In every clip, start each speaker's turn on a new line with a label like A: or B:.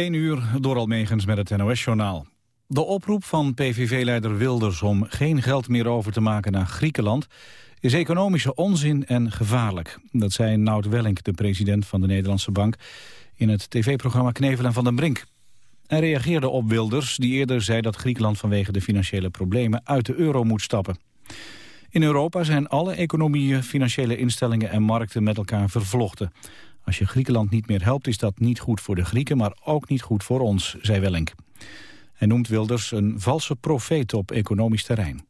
A: 1 uur door Almegens met het NOS-journaal. De oproep van PVV-leider Wilders om geen geld meer over te maken naar Griekenland... is economische onzin en gevaarlijk. Dat zei Nout Wellink, de president van de Nederlandse Bank... in het tv-programma Knevel en Van den Brink. Hij reageerde op Wilders, die eerder zei dat Griekenland... vanwege de financiële problemen uit de euro moet stappen. In Europa zijn alle economieën, financiële instellingen en markten met elkaar vervlochten... Als je Griekenland niet meer helpt is dat niet goed voor de Grieken... maar ook niet goed voor ons, zei Wellink. Hij noemt Wilders een valse profeet op economisch terrein.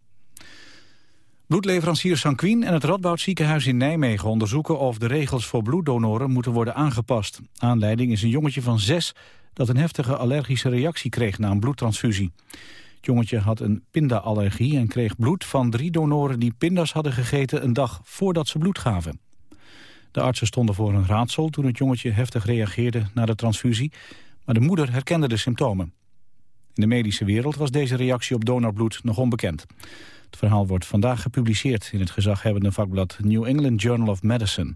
A: Bloedleverancier Sanquin en het Radboud ziekenhuis in Nijmegen onderzoeken of de regels voor bloeddonoren moeten worden aangepast. Aanleiding is een jongetje van zes dat een heftige allergische reactie kreeg na een bloedtransfusie. Het jongetje had een pindaallergie en kreeg bloed van drie donoren die pindas hadden gegeten een dag voordat ze bloed gaven. De artsen stonden voor een raadsel toen het jongetje heftig reageerde na de transfusie, maar de moeder herkende de symptomen. In de medische wereld was deze reactie op donorbloed nog onbekend. Het verhaal wordt vandaag gepubliceerd in het gezaghebbende vakblad New England Journal of Medicine.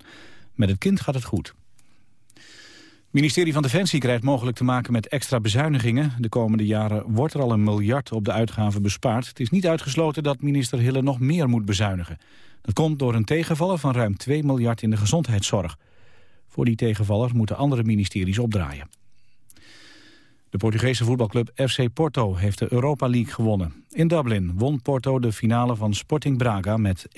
A: Met het kind gaat het goed. Het ministerie van Defensie krijgt mogelijk te maken met extra bezuinigingen. De komende jaren wordt er al een miljard op de uitgaven bespaard. Het is niet uitgesloten dat minister Hille nog meer moet bezuinigen. Dat komt door een tegenvaller van ruim 2 miljard in de gezondheidszorg. Voor die tegenvaller moeten andere ministeries opdraaien. De Portugese voetbalclub FC Porto heeft de Europa League gewonnen. In Dublin won Porto de finale van Sporting Braga met 1-0.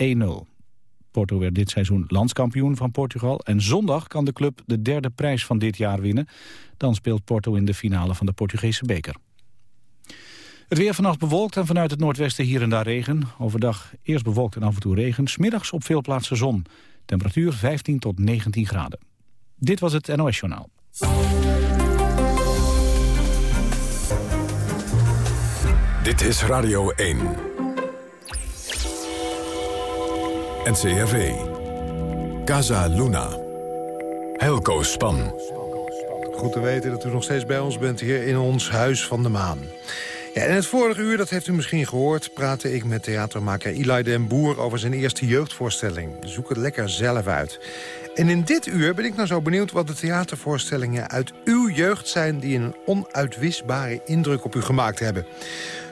A: Porto werd dit seizoen landskampioen van Portugal... en zondag kan de club de derde prijs van dit jaar winnen. Dan speelt Porto in de finale van de Portugese beker. Het weer vannacht bewolkt en vanuit het noordwesten hier en daar regen. Overdag eerst bewolkt en af en toe regen. Smiddags op veel plaatsen zon. Temperatuur 15 tot 19 graden. Dit was het NOS Journaal.
B: Dit is Radio 1. NCRV. Casa Luna. Helco Span.
C: Goed te weten dat u nog steeds bij ons bent hier in ons Huis van de Maan. In het vorige uur, dat heeft u misschien gehoord... praatte ik met theatermaker Eli den Boer over zijn eerste jeugdvoorstelling. Zoek het lekker zelf uit. En in dit uur ben ik nou zo benieuwd wat de theatervoorstellingen uit uw jeugd zijn... die een onuitwisbare indruk op u gemaakt hebben.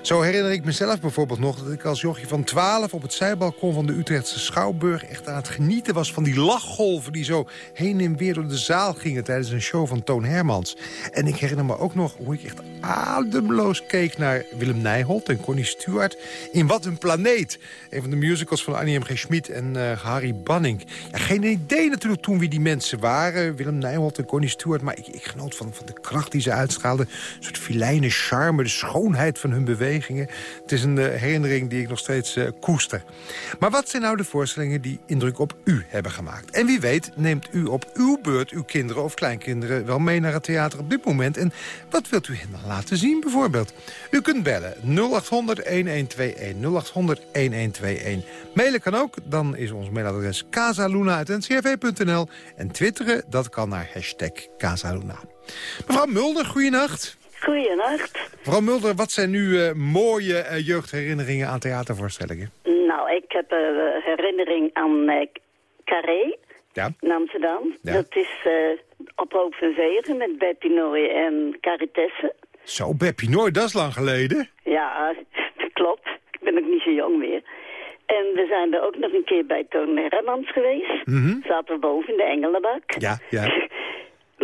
C: Zo herinner ik mezelf bijvoorbeeld nog dat ik als jochie van 12... op het zijbalkon van de Utrechtse Schouwburg echt aan het genieten was... van die lachgolven die zo heen en weer door de zaal gingen... tijdens een show van Toon Hermans. En ik herinner me ook nog hoe ik echt ademloos keek naar Willem Nijholt en Connie Stewart... in Wat een Planeet. Een van de musicals van Annie M. G. Schmid en uh, Harry Banning. Geen idee natuurlijk toen wie die mensen waren. Willem Nijholt en Connie Stewart. Maar ik, genoot van, van de kracht die ze uitstraalden. Een soort filijne charme, de schoonheid van hun beweging het is een uh, herinnering die ik nog steeds uh, koester. Maar wat zijn nou de voorstellingen die indruk op u hebben gemaakt? En wie weet neemt u op uw beurt uw kinderen of kleinkinderen... wel mee naar het theater op dit moment. En wat wilt u hen dan laten zien bijvoorbeeld? U kunt bellen 0800-1121, 0800-1121. Mailen kan ook, dan is ons mailadres casaluna.ncrv.nl. En twitteren, dat kan naar hashtag Casaluna. Mevrouw Mulder, goeienacht.
D: Goeienacht.
C: Mevrouw Mulder, wat zijn nu uh, mooie uh, jeugdherinneringen aan theatervoorstellingen?
D: Nou, ik heb een uh, herinnering aan Carré
C: ja.
D: in Amsterdam.
C: Ja.
D: Dat is op Hoop van Zegen met Beppie Nooy en Caritesse.
C: Zo, Beppie Nooy, dat is lang geleden.
D: Ja, dat klopt. Ik ben ook niet zo jong meer. En we zijn er ook nog een keer bij Toon Hermans geweest.
C: Mm -hmm.
D: Zaten we boven in de Engelenbak.
C: Ja, ja.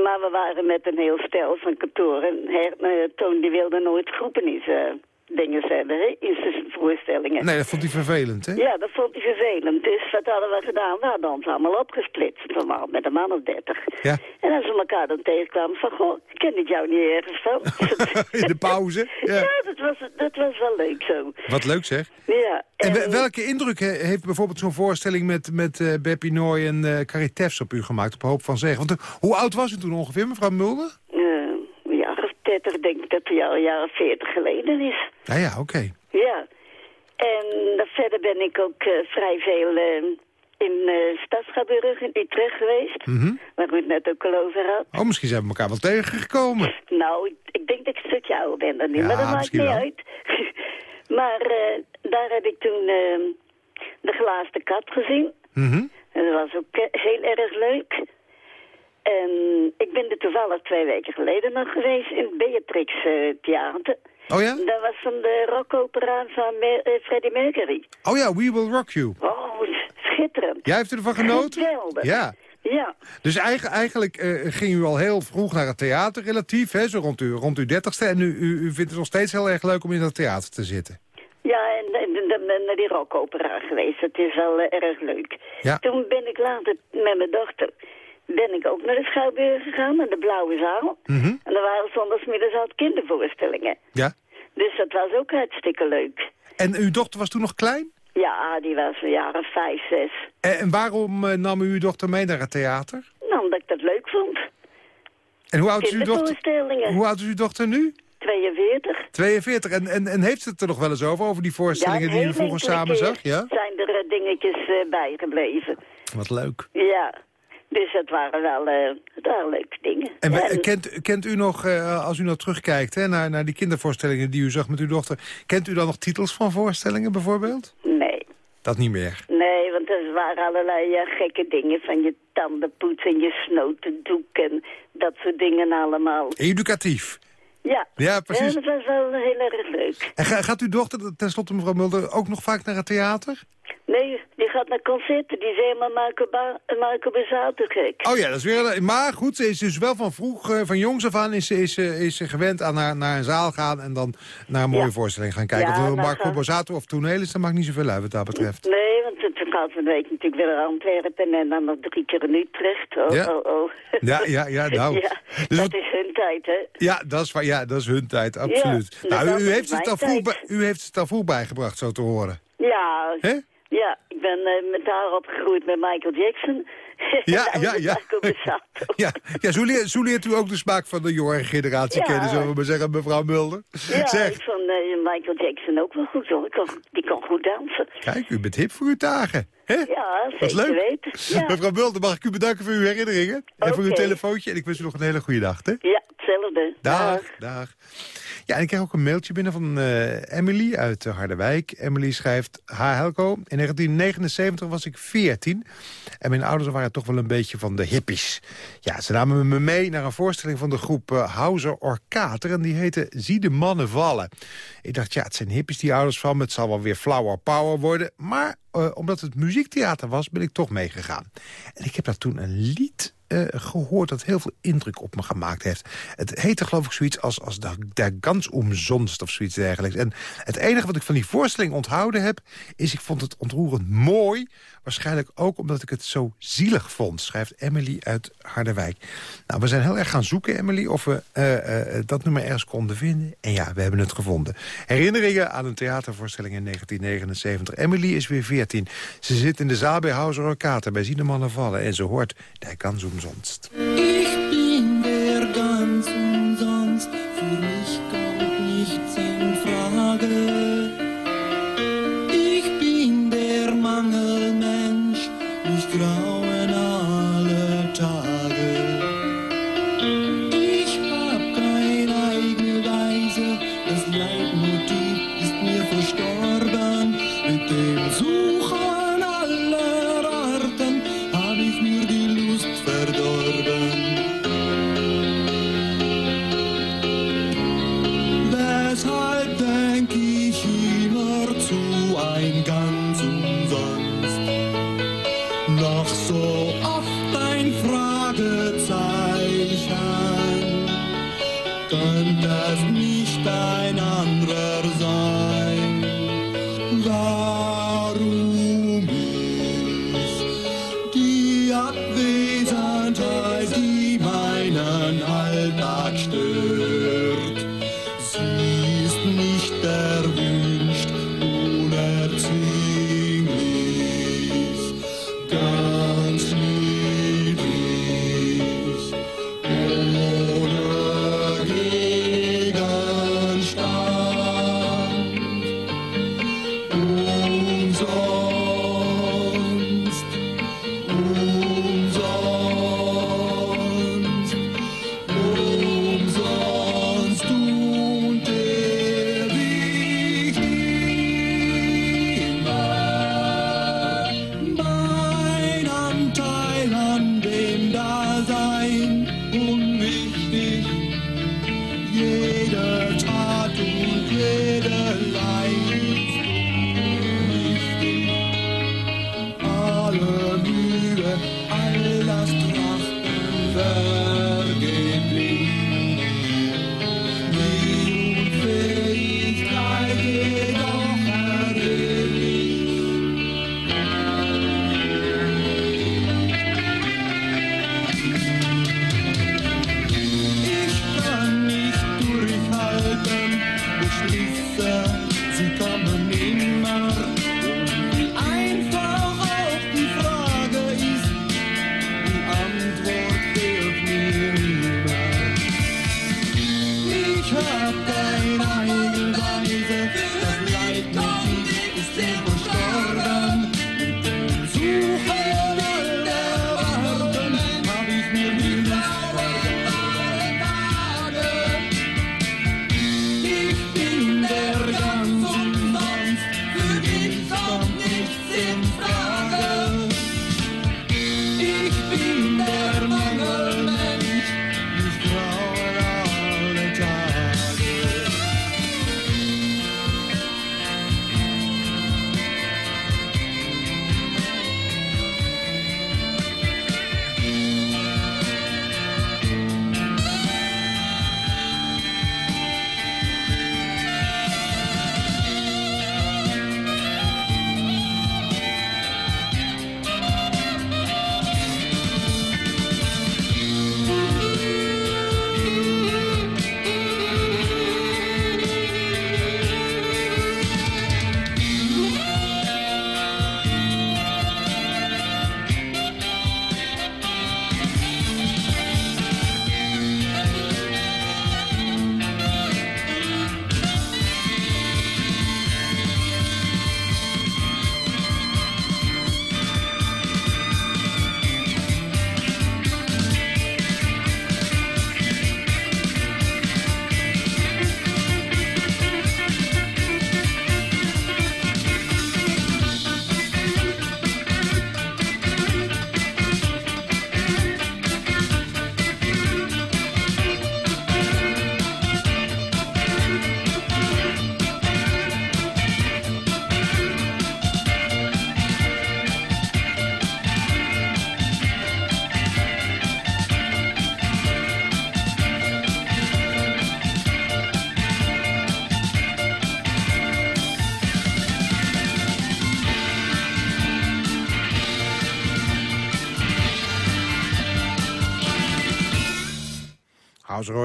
D: Maar we waren met een heel stel van kantoor. En her, uh, Toon die wilde nooit groepen zijn dingen hebben, hè, in zijn voorstellingen.
C: Nee, dat vond hij vervelend, hè?
D: Ja, dat vond hij vervelend. Dus wat hadden we gedaan? We hadden ons allemaal opgesplitst. Normaal met een man of dertig.
C: Ja.
D: En als we elkaar dan tegenkwamen van, goh, ik ken dit jou niet ergens van.
C: in de pauze? Ja,
D: ja dat, was, dat was wel leuk zo.
C: Wat leuk zeg.
D: Ja.
C: En, en welke indruk heeft bijvoorbeeld zo'n voorstelling met, met uh, Beppie Nooy en uh, op u gemaakt, op Hoop van Zegen? Want uh, hoe oud was u toen ongeveer, mevrouw Mulder?
D: Ja, 30, denk ik dat het al jaren 40 geleden is.
C: Ja, ja, oké. Okay.
D: Ja. En verder ben ik ook uh, vrij veel uh, in uh, Stadsgaburg in Utrecht geweest.
C: Mm -hmm.
D: Waar u het net ook al over had.
C: Oh, misschien zijn we elkaar wel tegengekomen.
D: Nou, ik, ik denk dat ik een stukje ouder ben dan nu,
C: ja,
D: maar dat maakt niet
C: wel.
D: uit. maar daar heb ik toen de glazen kat gezien.
C: Mm -hmm.
D: En dat was ook heel erg leuk. En ik ben er toevallig twee weken geleden nog geweest in Beatrix eh, Theater.
C: Oh ja?
D: Dat was van de rockopera van Me- eh, Freddie Mercury.
C: Oh ja, We Will Rock You.
D: Oh, schitterend.
C: Jij heeft ervan genoten?
D: Geweldig.
C: Ja.
D: Ja,
C: Dus eigen- eigenlijk eh, ging u al heel vroeg naar het theater relatief, hè, zo rond, u, rond uw dertigste. En u, u, u vindt het nog steeds heel erg leuk om in dat theater te zitten.
D: ja en, en, naar die rockopera geweest. Het is wel erg leuk.
C: Ja.
D: Toen ben ik later met mijn dochter ben ik ook naar de Schouwburg gegaan, naar de Blauwe Zaal.
C: Mhm.
D: En daar waren zondagsmiddags altijd kindervoorstellingen.
C: Ja.
D: Dus dat was ook hartstikke leuk.
C: En uw dochter was toen nog klein?
D: Ja, die was een jaar of vijf, zes.
C: En, en waarom eh, nam u uw dochter mee naar het theater?
D: Nou, omdat ik dat leuk vond.
C: En hoe oud is uw dochter? Hoe oud is uw dochter nu?
D: 42.
C: 42. En, en, en heeft het er nog wel eens over, over die voorstellingen
D: Ja,
C: die u vroeger samen zag? Ja?
D: zijn er eh, dingetjes eh, bijgebleven.
C: Wat leuk.
D: Ja, dus dat waren wel, eh, waren leuke dingen.
C: En, we-
D: Ja, en-
C: kent, kent u nog, eh, als u nou terugkijkt hè, naar, naar die kindervoorstellingen die u zag met uw dochter... kent u dan nog titels van voorstellingen bijvoorbeeld?
D: Nee,
C: Dat niet meer.
D: nee, want er waren allerlei eh, gekke dingen van je tandenpoets en je snotendoek en dat soort dingen allemaal.
C: Educatief.
D: Ja,
C: Ja, precies.
D: dat was wel heel erg leuk.
C: En ga- gaat uw dochter, tenslotte mevrouw Mulder, ook nog vaak naar het theater?
D: Nee, die gaat naar concerten, die is helemaal Marco, ba Marco gek.
C: Oh ja, dat is weer... Maar goed, ze is dus wel van vroeg, eh, van jongs af aan... is ze, is, is ze gewend aan naar, naar een zaal gaan... en dan naar een mooie
D: Ja.
C: voorstelling gaan kijken.
D: Ja,
C: of het Marco
D: gaan-
C: of toneel is, dat maakt niet zoveel uit wat dat betreft.
D: Nee, want toen gaat een week natuurlijk weer naar Antwerpen en dan nog drie keer in Utrecht. Oh,
C: Ja.
D: oh, oh.
C: Ja, ja, ja, nou.
D: Ja,
C: Dus
D: dat
C: wat-
D: is hun tijd, hè?
C: Ja, dat is, ja, dat is hun tijd, absoluut. Nou, u,
D: is
C: heeft het al vroeg, u heeft het al vroeg bijgebracht, zo te horen.
D: Ja,
C: Hè?
D: Ja ik ben eh, met haar opgegroeid met Michael Jackson.
C: Ja, ja, ja. Ja, ja zo, leert, zo leert u ook de smaak van de jongere generatie
D: Ja.
C: kennen, zullen we maar zeggen, mevrouw Mulder.
D: Ja,
C: zeg,
D: ik vond eh, Michael Jackson ook wel goed, hoor. Ik kon, die kon goed dansen.
C: kijk, u bent hip voor uw dagen. Hè?
D: Ja,
C: Wat
D: zeker
C: leuk.
D: weten. Ja,
C: Mevrouw Mulder, mag ik u bedanken voor uw herinneringen? En voor uw telefoontje. En ik wens u nog een hele goede dag. Hè?
D: ja hetzelfde.
C: Dag, dag. Ja, en ik krijg ook een mailtje binnen van eh, Emily uit eh, Harderwijk. Emily schrijft, ha Helco, in 1979 was ik 14... en mijn ouders waren toch wel een beetje van de hippies. Ja, ze namen me mee naar een voorstelling van de groep eh, Hauser Orkater... en die heette Zie de mannen vallen. Ik dacht, ja, het zijn hippies die ouders van me... het zal wel weer flower power worden. Maar omdat het muziektheater was, ben ik toch meegegaan. En ik heb daar toen een lied eh, gehoord dat heel veel indruk op me gemaakt heeft. Het heette geloof ik zoiets als, als Der, Gans umsonst of zoiets dergelijks. En het enige wat ik van die voorstelling onthouden heb... is ik vond het ontroerend mooi. Waarschijnlijk ook omdat ik het zo zielig vond, schrijft Emily uit Harderwijk. Nou, we zijn heel erg gaan zoeken, Emily, of we eh, eh, dat nummer ergens konden vinden. En ja, we hebben het gevonden. Herinneringen aan een theatervoorstelling in 1979. Emily is weer 14. Ze zit in de zaal bij Hauser Orkater, bij Zienemannen Vallen. En ze hoort, der Gans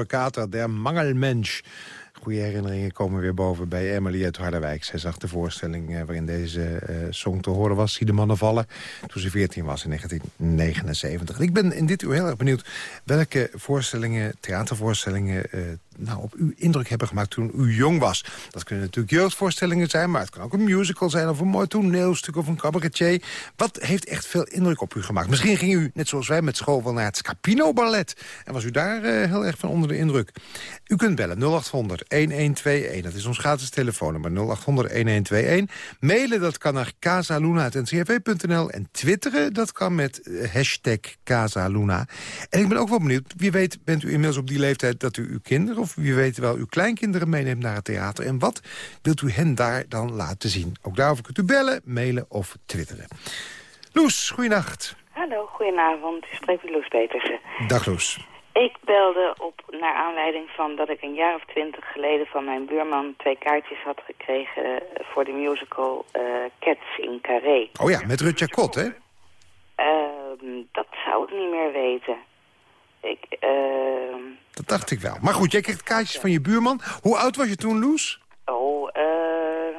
C: Kater, der Mangelmensch. Goede herinneringen komen weer boven bij Emily uit Harderwijk. Zij zag de voorstelling eh, waarin deze eh, song te horen was... Zie de mannen vallen, toen ze 14 was in 1979. En ik ben in dit uur heel erg benieuwd welke voorstellingen, theatervoorstellingen... eh, nou, op u indruk hebben gemaakt toen u jong was. Dat kunnen natuurlijk jeugdvoorstellingen zijn... maar het kan ook een musical zijn of een mooi toneelstuk of een cabaretier. Wat heeft echt veel indruk op u gemaakt? Misschien ging u, net zoals wij met school, wel naar het Scapino Ballet... en was u daar eh, heel erg van onder de indruk. U kunt bellen 0800-1121. Dat is ons gratis telefoonnummer 0800-1121. Mailen, dat kan naar casaluna.ncrv.nl. En twitteren, dat kan met eh, hashtag Casaluna. En ik ben ook wel benieuwd, wie weet bent u inmiddels op die leeftijd... dat u uw kinderen of wie weet wel uw kleinkinderen meeneemt naar het theater. En wat wilt u hen daar dan laten zien? Ook daarover kunt u bellen, mailen of twitteren. Loes, goeienacht.
E: Hallo, goedenavond. Ik spreek met Loes Petersen.
C: Dag Loes.
E: Ik belde op naar aanleiding van dat ik een jaar of twintig geleden van mijn buurman twee kaartjes had gekregen eh, voor de musical eh, Cats in Carré.
C: Oh ja, met Rutja Kot, hè?
E: Ehm, dat zou ik niet meer weten. Ik, ehm,
C: Dat dacht ik wel. Maar goed, jij kreeg kaartjes van je buurman. Hoe oud was je toen, Loes?
E: oh, eh,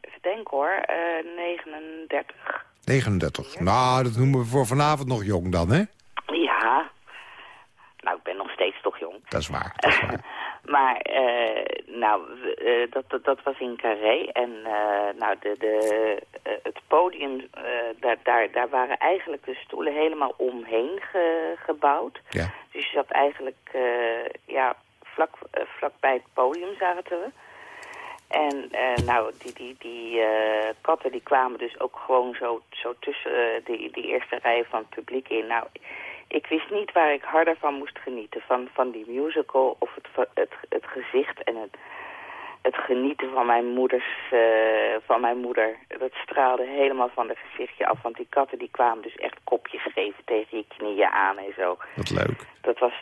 E: even denken hoor, eh 39.
C: 39. Nou, dat noemen we voor vanavond nog jong dan, hè?
E: Ja, nou ik ben nog steeds toch jong.
C: Dat is waar, dat is waar.
E: Maar, eh, nou, eh, dat, dat, dat was in Carré. En eh, nou, de, de, het podium, daar, daar, daar waren eigenlijk de stoelen helemaal omheen ge- gebouwd.
C: Ja.
E: Dus je zat eigenlijk, eh, ja, vlak, vlak bij het podium zaten we. En nou, die, die, die katten die kwamen dus ook gewoon zo, zo tussen die, die eerste rij van het publiek in. Nou, ik wist niet waar ik harder van moest genieten. Van, van die musical of het, het, het gezicht en het, het genieten van mijn, moeders, eh, van mijn moeder. Dat straalde helemaal van het gezichtje af. Want die katten die kwamen dus echt kopjes geven tegen je knieën aan en zo.
C: Wat leuk.
E: Dat was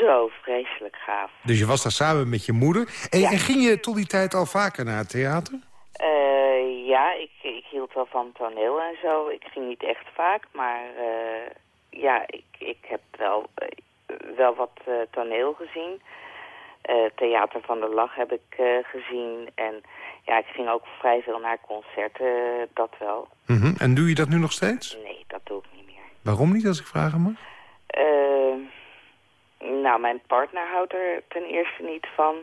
E: zo vreselijk gaaf.
C: Dus je was daar samen met je moeder. En,
E: Ja.
C: en ging je tot die tijd al vaker naar het theater?
E: Eh, ja, ik, ik hield wel van toneel en zo. Ik ging niet echt vaak, maar eh, ja, ik, ik heb wel, eh, wel wat eh, toneel gezien. Eh, Theater van de Lach heb ik gezien. En ja, ik ging ook vrij veel naar concerten, dat wel.
C: Mhm. En doe je dat nu nog steeds?
E: Nee, dat doe ik niet meer.
C: Waarom niet, als ik vragen mag?
E: Nou, mijn partner houdt er ten eerste niet van.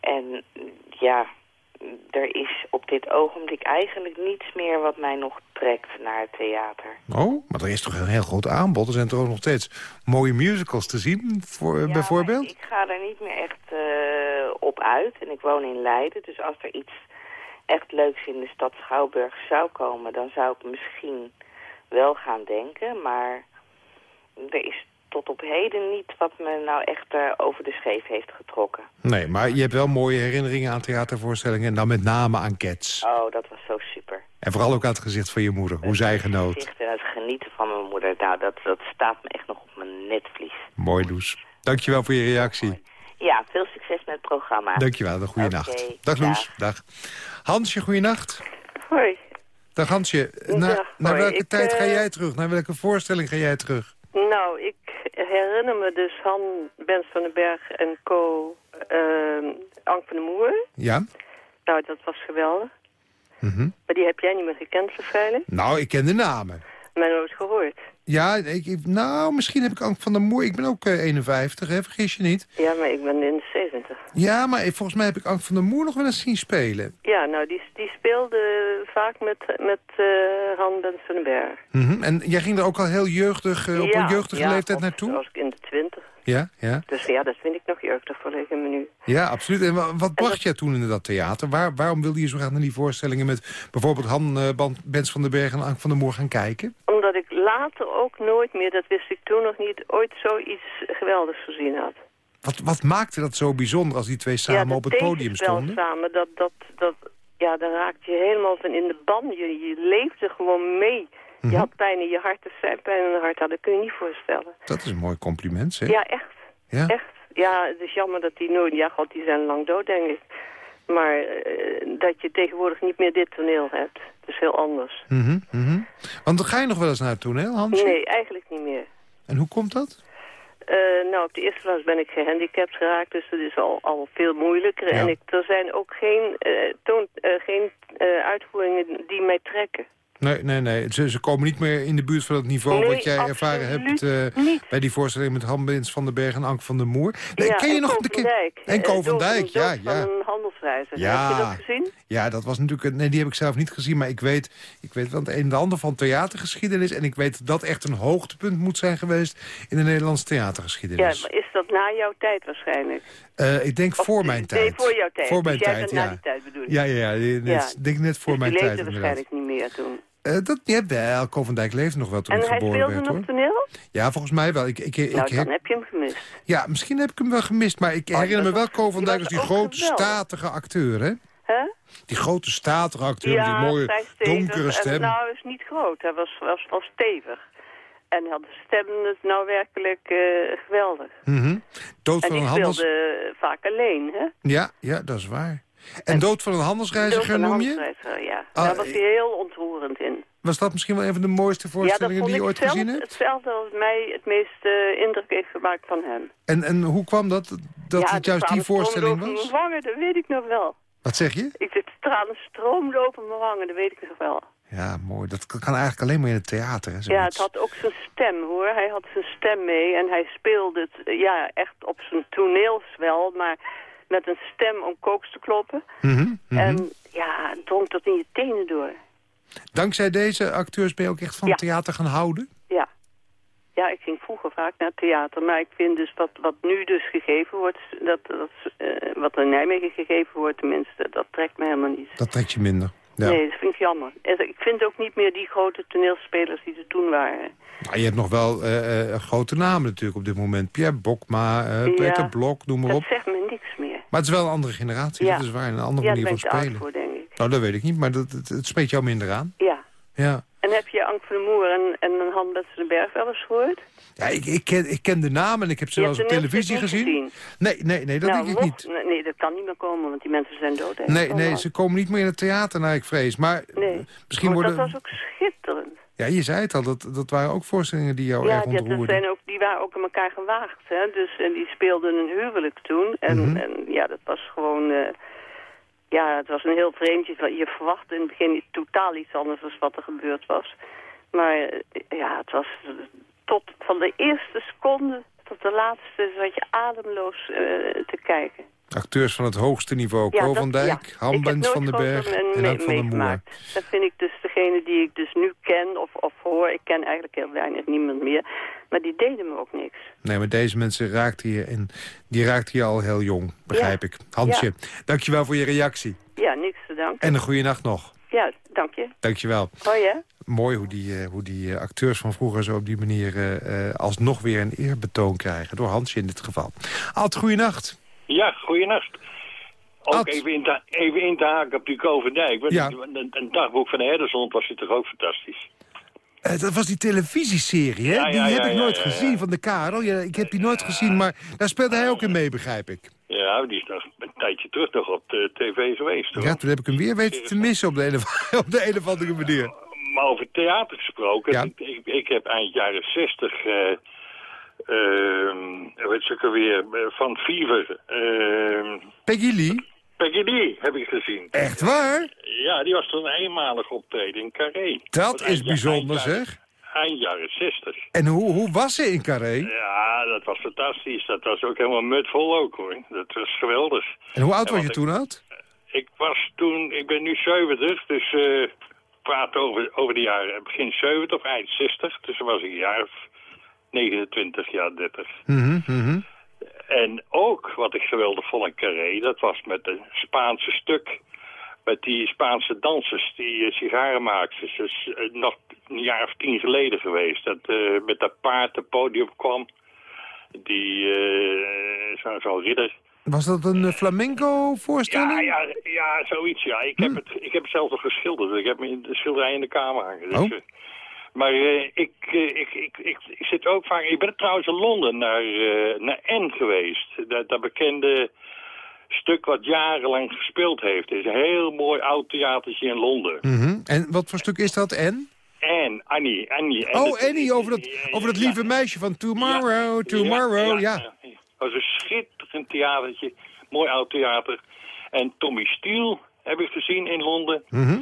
E: En ja, er is op dit ogenblik eigenlijk niets meer wat mij nog trekt naar het theater.
C: Oh, maar er is toch een heel groot aanbod. Er zijn toch ook nog steeds mooie musicals te zien, voor,
E: Ja,
C: bijvoorbeeld?
E: ik ga er niet meer echt eh, op uit. En ik woon in Leiden, dus als er iets echt leuks in de stad Schouwburg zou komen... dan zou ik misschien wel gaan denken. Maar er is tot op heden niet wat me nou echt eh, over de scheef heeft getrokken.
C: Nee, maar je hebt wel mooie herinneringen aan theatervoorstellingen... en dan met name aan Cats.
E: Oh, dat was zo super.
C: En vooral ook aan het gezicht van je moeder, hoe zij
E: Het
C: genoot.
E: gezicht en het genieten van mijn moeder, nou, dat, dat staat me echt nog op mijn netvlies.
C: Mooi, Loes. Dankjewel voor je reactie.
E: Ja, veel succes met het programma.
C: Dankjewel, een goede nacht. Dag, Loes. Dag. Hansje, goeienacht.
F: Hoi.
C: Dag, Hansje. Na, naar
F: hoi.
C: welke
F: Ik,
C: tijd ga
F: eh,
C: jij terug? Naar welke voorstelling ga jij terug?
F: Nou, ik herinner me dus Han, Bens van den Berg en co. ehm Ank van de Moer.
C: Ja?
F: Nou, dat was geweldig.
C: Mhm.
F: Maar die heb jij niet meer gekend, waarschijnlijk.
C: Nou, ik ken de namen.
F: Maar nooit gehoord.
C: Ja, ik, nou, misschien heb ik Ank van der Moer. Ik ben ook eh, 51, hè, vergis je niet.
F: Ja, maar ik ben in de 70.
C: Ja, maar volgens mij heb ik Ank van der Moer nog wel eens zien spelen.
F: Ja, nou, die, die speelde vaak met, met eh, Han, Bens van den Berg.
C: Mhm. En jij ging er ook al heel jeugdig, eh, op
F: ja,
C: een jeugdige
F: ja,
C: leeftijd naartoe?
F: was ik in de 20.
C: Ja, ja.
F: Dus ja, dat vind ik nog jeugdig voor me nu.
C: Ja, absoluut. En wa- wat bracht
F: dat-
C: jij toen in dat theater? Waar, waarom wilde je zo graag naar die voorstellingen met bijvoorbeeld Han eh, Bens van den Berg en Ank van der Moer gaan kijken?
F: Omdat ik later ook nooit meer, dat wist ik toen nog niet, ooit zoiets geweldigs gezien had.
C: Wat, wat maakte dat zo bijzonder als die twee samen
F: ja,
C: op het podium stonden?
F: samen, dat, dat, dat, ja, dan raakte je helemaal van in de ban. Je, je leefde gewoon mee.
C: Mhm.
F: Je had pijn in je hart, de pijn in je hart had. Dat kun je niet voorstellen.
C: Dat is een mooi compliment, zeg.
F: Ja, echt.
C: Ja?
F: Echt. Ja, het is jammer dat die nooit... Ja, god, die zijn lang dood, denk ik. Maar eh, dat je tegenwoordig niet meer dit toneel hebt. Het is heel anders.
C: Mhm, mhm. Want dan ga je nog wel eens naar het toneel, Hansje?
F: Nee, eigenlijk niet meer.
C: En hoe komt dat?
F: Eh, nou, op de eerste plaats ben ik gehandicapt geraakt, dus dat is al, al veel moeilijker.
C: Ja.
F: En ik, er zijn ook geen, eh, toon, eh, geen uitvoeringen die mij trekken.
C: Nee, nee, nee. Ze, ze komen niet meer in de buurt van het niveau
F: Nee,
C: wat jij ervaren hebt eh, bij die voorstelling met Hambins van den Berg en Anke van der Moer. Nee,
F: ja,
C: ken je nog
F: van Dijk.
C: En
F: Eh,
C: Ko van Dijk,
F: dood
C: ja,
F: van
C: ja.
F: een handelsreiziger.
C: Ja.
F: Heb je dat gezien?
C: Ja, dat was natuurlijk... een- Nee, die heb ik zelf niet gezien, maar ik weet, ik weet wel het een en ander van theatergeschiedenis. En ik weet dat echt een hoogtepunt moet zijn geweest in de Nederlandse
F: Ja,
C: theatergeschiedenis.
F: maar is dat na jouw tijd waarschijnlijk?
C: Eh, ik denk
F: Of-
C: voor mijn tijd.
F: Nee, voor jouw tijd.
C: Voor mijn
F: dus
C: tijd,
F: bent na
C: ja.
F: die tijd bedoel ik.
C: Ja, ja, ja. net-
F: Ja.
C: Denk net voor
F: dus
C: mijn
F: die
C: tijd
F: leefde
C: inderdaad.
F: waarschijnlijk niet meer toen.
C: Eh, dat, ja, wel. Ko van Dijk leefde nog wel toen
F: En
C: ik
F: hij
C: geboren
F: speelde nog toneel?
C: Ja, volgens mij wel. Ik, ik, ik,
F: nou,
C: ik-
F: dan heb je hem gemist.
C: ja, misschien heb ik hem wel gemist, maar ik
F: Oh,
C: herinner me wel Ko van
F: die
C: Dijk als die grote, statige acteur, hè?
F: Hè?
C: Die grote, statige acteur
F: ja,
C: die mooie, donkere
F: En,
C: stem.
F: nou, hij is niet groot. Hij was, was, was stevig. En hij had de stem dus nou werkelijk eh, geweldig.
C: Mhm. Dood
F: En
C: van
F: die
C: een handels...
F: speelde vaak alleen, hè?
C: Ja, ja, dat is waar. En Dood van een handelsreiziger
F: een
C: noem je?
F: handelsreiziger, Ja,
C: Ah,
F: daar was hij heel ontroerend in.
C: Was dat misschien wel een van de mooiste
F: Ja,
C: voorstellingen die je ooit
F: zelf
C: gezien hebt?
F: hetzelfde als mij het meeste indruk heeft gemaakt van hem.
C: En, en hoe kwam dat, dat
F: ja,
C: het juist die voorstelling was?
F: mijn wangen, dat weet ik nog wel.
C: Wat zeg je?
F: Ik zit tranen stroomden over mijn wangen, dat weet ik nog wel.
C: Ja, mooi. Dat kan eigenlijk alleen maar in het theater, hè,
F: Ja, het had ook zijn stem hoor. Hij had zijn stem mee en hij speelde het eh, ja, echt op zijn toneels wel, maar met een stem om kooks te kloppen.
C: Mhm, mhm.
F: En ja, het drong tot in je tenen door.
C: Dankzij deze acteurs ben je ook echt van
F: Ja.
C: theater gaan houden?
F: Ja. Ja, ik ging vroeger vaak naar theater, maar ik vind dus wat, wat nu dus gegeven wordt, dat, dat, eh, wat er in Nijmegen gegeven wordt tenminste, dat trekt me helemaal niet.
C: Dat trekt je minder. Ja.
F: Nee, dat vind ik jammer. En Ik vind ook niet meer die grote toneelspelers die er toen waren.
C: Nou, je hebt nog wel eh, grote namen natuurlijk op dit moment. Pierre Bokma,
F: Ja.
C: Peter Blok, noem maar
F: Dat
C: op.
F: zegt me niks meer.
C: Maar het is wel een andere generatie,
F: Ja.
C: dat is waar. Een andere
F: Ja,
C: manier van spelen.
F: voor, denk ik.
C: Nou, dat weet ik niet, maar dat, het, het spreekt jou minder aan.
F: Ja.
C: Ja,
F: En heb je Ank van der Moer en, en Han den Berg wel eens gehoord?
C: ja ik, ik, ken, ik ken de naam en ik heb ze wel eens op
F: de
C: televisie gezien.
F: niet
C: Nee, nee, nee, dat
F: nou,
C: denk ik niet.
F: Nee, dat kan niet meer komen, want die mensen zijn dood. hè.
C: Nee, nee, ze komen niet meer in het theater, naar ik vrees. Maar
F: Nee.
C: misschien
F: Maar
C: worden...
F: dat was ook schitterend.
C: Ja, je zei het al, dat, dat waren ook voorstellingen die jou
F: ja,
C: erg
F: dat
C: ontroerden.
F: zijn ook, die waren ook aan elkaar gewaagd. Hè? Dus, en die speelden een huwelijk toen. En,
C: Mhm.
F: en ja, dat was gewoon... eh, ja, het was een heel vreemdje. Je verwachtte in het begin totaal iets anders dan wat er gebeurd was. Maar eh, ja, het was tot van de eerste seconde tot de laatste zat je ademloos eh, te kijken.
C: Acteurs van het hoogste niveau.
F: Ja,
C: van Dijk,
F: ja.
C: Hambens van den Berg
F: men-
C: en van der Moer.
F: Dat vind ik dus degene die ik dus nu ken of, of hoor. Ik ken eigenlijk heel weinig, niemand meer. Maar die deden me ook niks.
C: Nee, maar deze mensen raakten je, en die raakten je al heel jong, begrijp
F: Ja.
C: ik. Hansje, dankjewel voor je reactie.
F: Ja, niks te danken.
C: En een goede nacht nog.
F: Ja, dank je.
C: Dankjewel.
F: Hoi hè.
C: Mooi hoe die, eh, hoe die eh, acteurs van vroeger zo op die manier eh, eh, alsnog weer een eerbetoon krijgen. Door Hansje in dit geval. Alt, goeienacht.
G: Ja, goeienacht. Ook
C: Ad.
G: even in, te, even in te haken op die Kovendijk.
C: Ja.
G: Een, een dagboek van de Herdershond was dit toch ook fantastisch?
C: Eh, dat was die televisieserie, hè?
G: Ja, ja,
C: die heb ik nooit gezien, van de Karel. Ja, ik heb die nooit gezien, maar daar speelde hij ook in mee, begrijp ik.
G: Ja, die is nog een tijdje terug nog op de tv geweest. Hoor.
C: Ja, toen heb ik hem weer weten te missen op de een of, op de een of andere manier.
G: Maar over theater gesproken. Ik, ik heb eind jaren zestig... eh ehm, weet je ook alweer, eh, van Fever. ehm
C: Peggy Lee?
G: Peggy Lee heb ik gezien.
C: Echt waar?
G: Ja, die was toen eenmalig optreden in Carré.
C: Dat is bijzonder, zeg.
G: Eind jaren zestig.
C: En hoe, hoe was ze in Carré?
G: Ja, dat was fantastisch. Dat was ook helemaal mutvol ook hoor. Dat was geweldig.
C: En hoe oud was je toen oud?
G: Ik was toen, ik ben nu 70, dus eh praat over, over de jaren begin 70 of eind 60. Dus dan was ik een jaar of 29, jaar 30.
C: Mhm, mhm.
G: En ook wat ik geweldig vond in Carré, dat was met een Spaanse stuk. Met die Spaanse dansers die eh, sigaren maakten. Dat is eh, nog een jaar of tien geleden geweest. Dat eh, met dat paard het podium kwam. Die, eh zo'n zo ridder.
C: Was dat een flamenco-voorstelling?
G: Ja, ja, ja, zoiets, ja. Ik, heb het, ik heb het zelf nog geschilderd. Ik heb me in de schilderij in de kamer hangen. Dus,
C: Oh.
G: Maar eh, ik, eh, ik, ik, ik, ik zit ook vaak... Ik ben trouwens in Londen naar, eh, naar N geweest. Dat, dat bekende stuk wat jarenlang gespeeld heeft. Het is een heel mooi oud theatertje in Londen.
C: Mhm. En wat voor stuk is dat, en?
G: Anne, Annie, Annie. En
C: Oh,
G: dat-
C: Annie, over dat, over dat
G: Ja.
C: lieve meisje van Tomorrow, Tomorrow, ja.
G: Het was een schitterend theatertje. Mooi oud theater. En Tommy Steele heb ik gezien in Londen.
C: Mhm.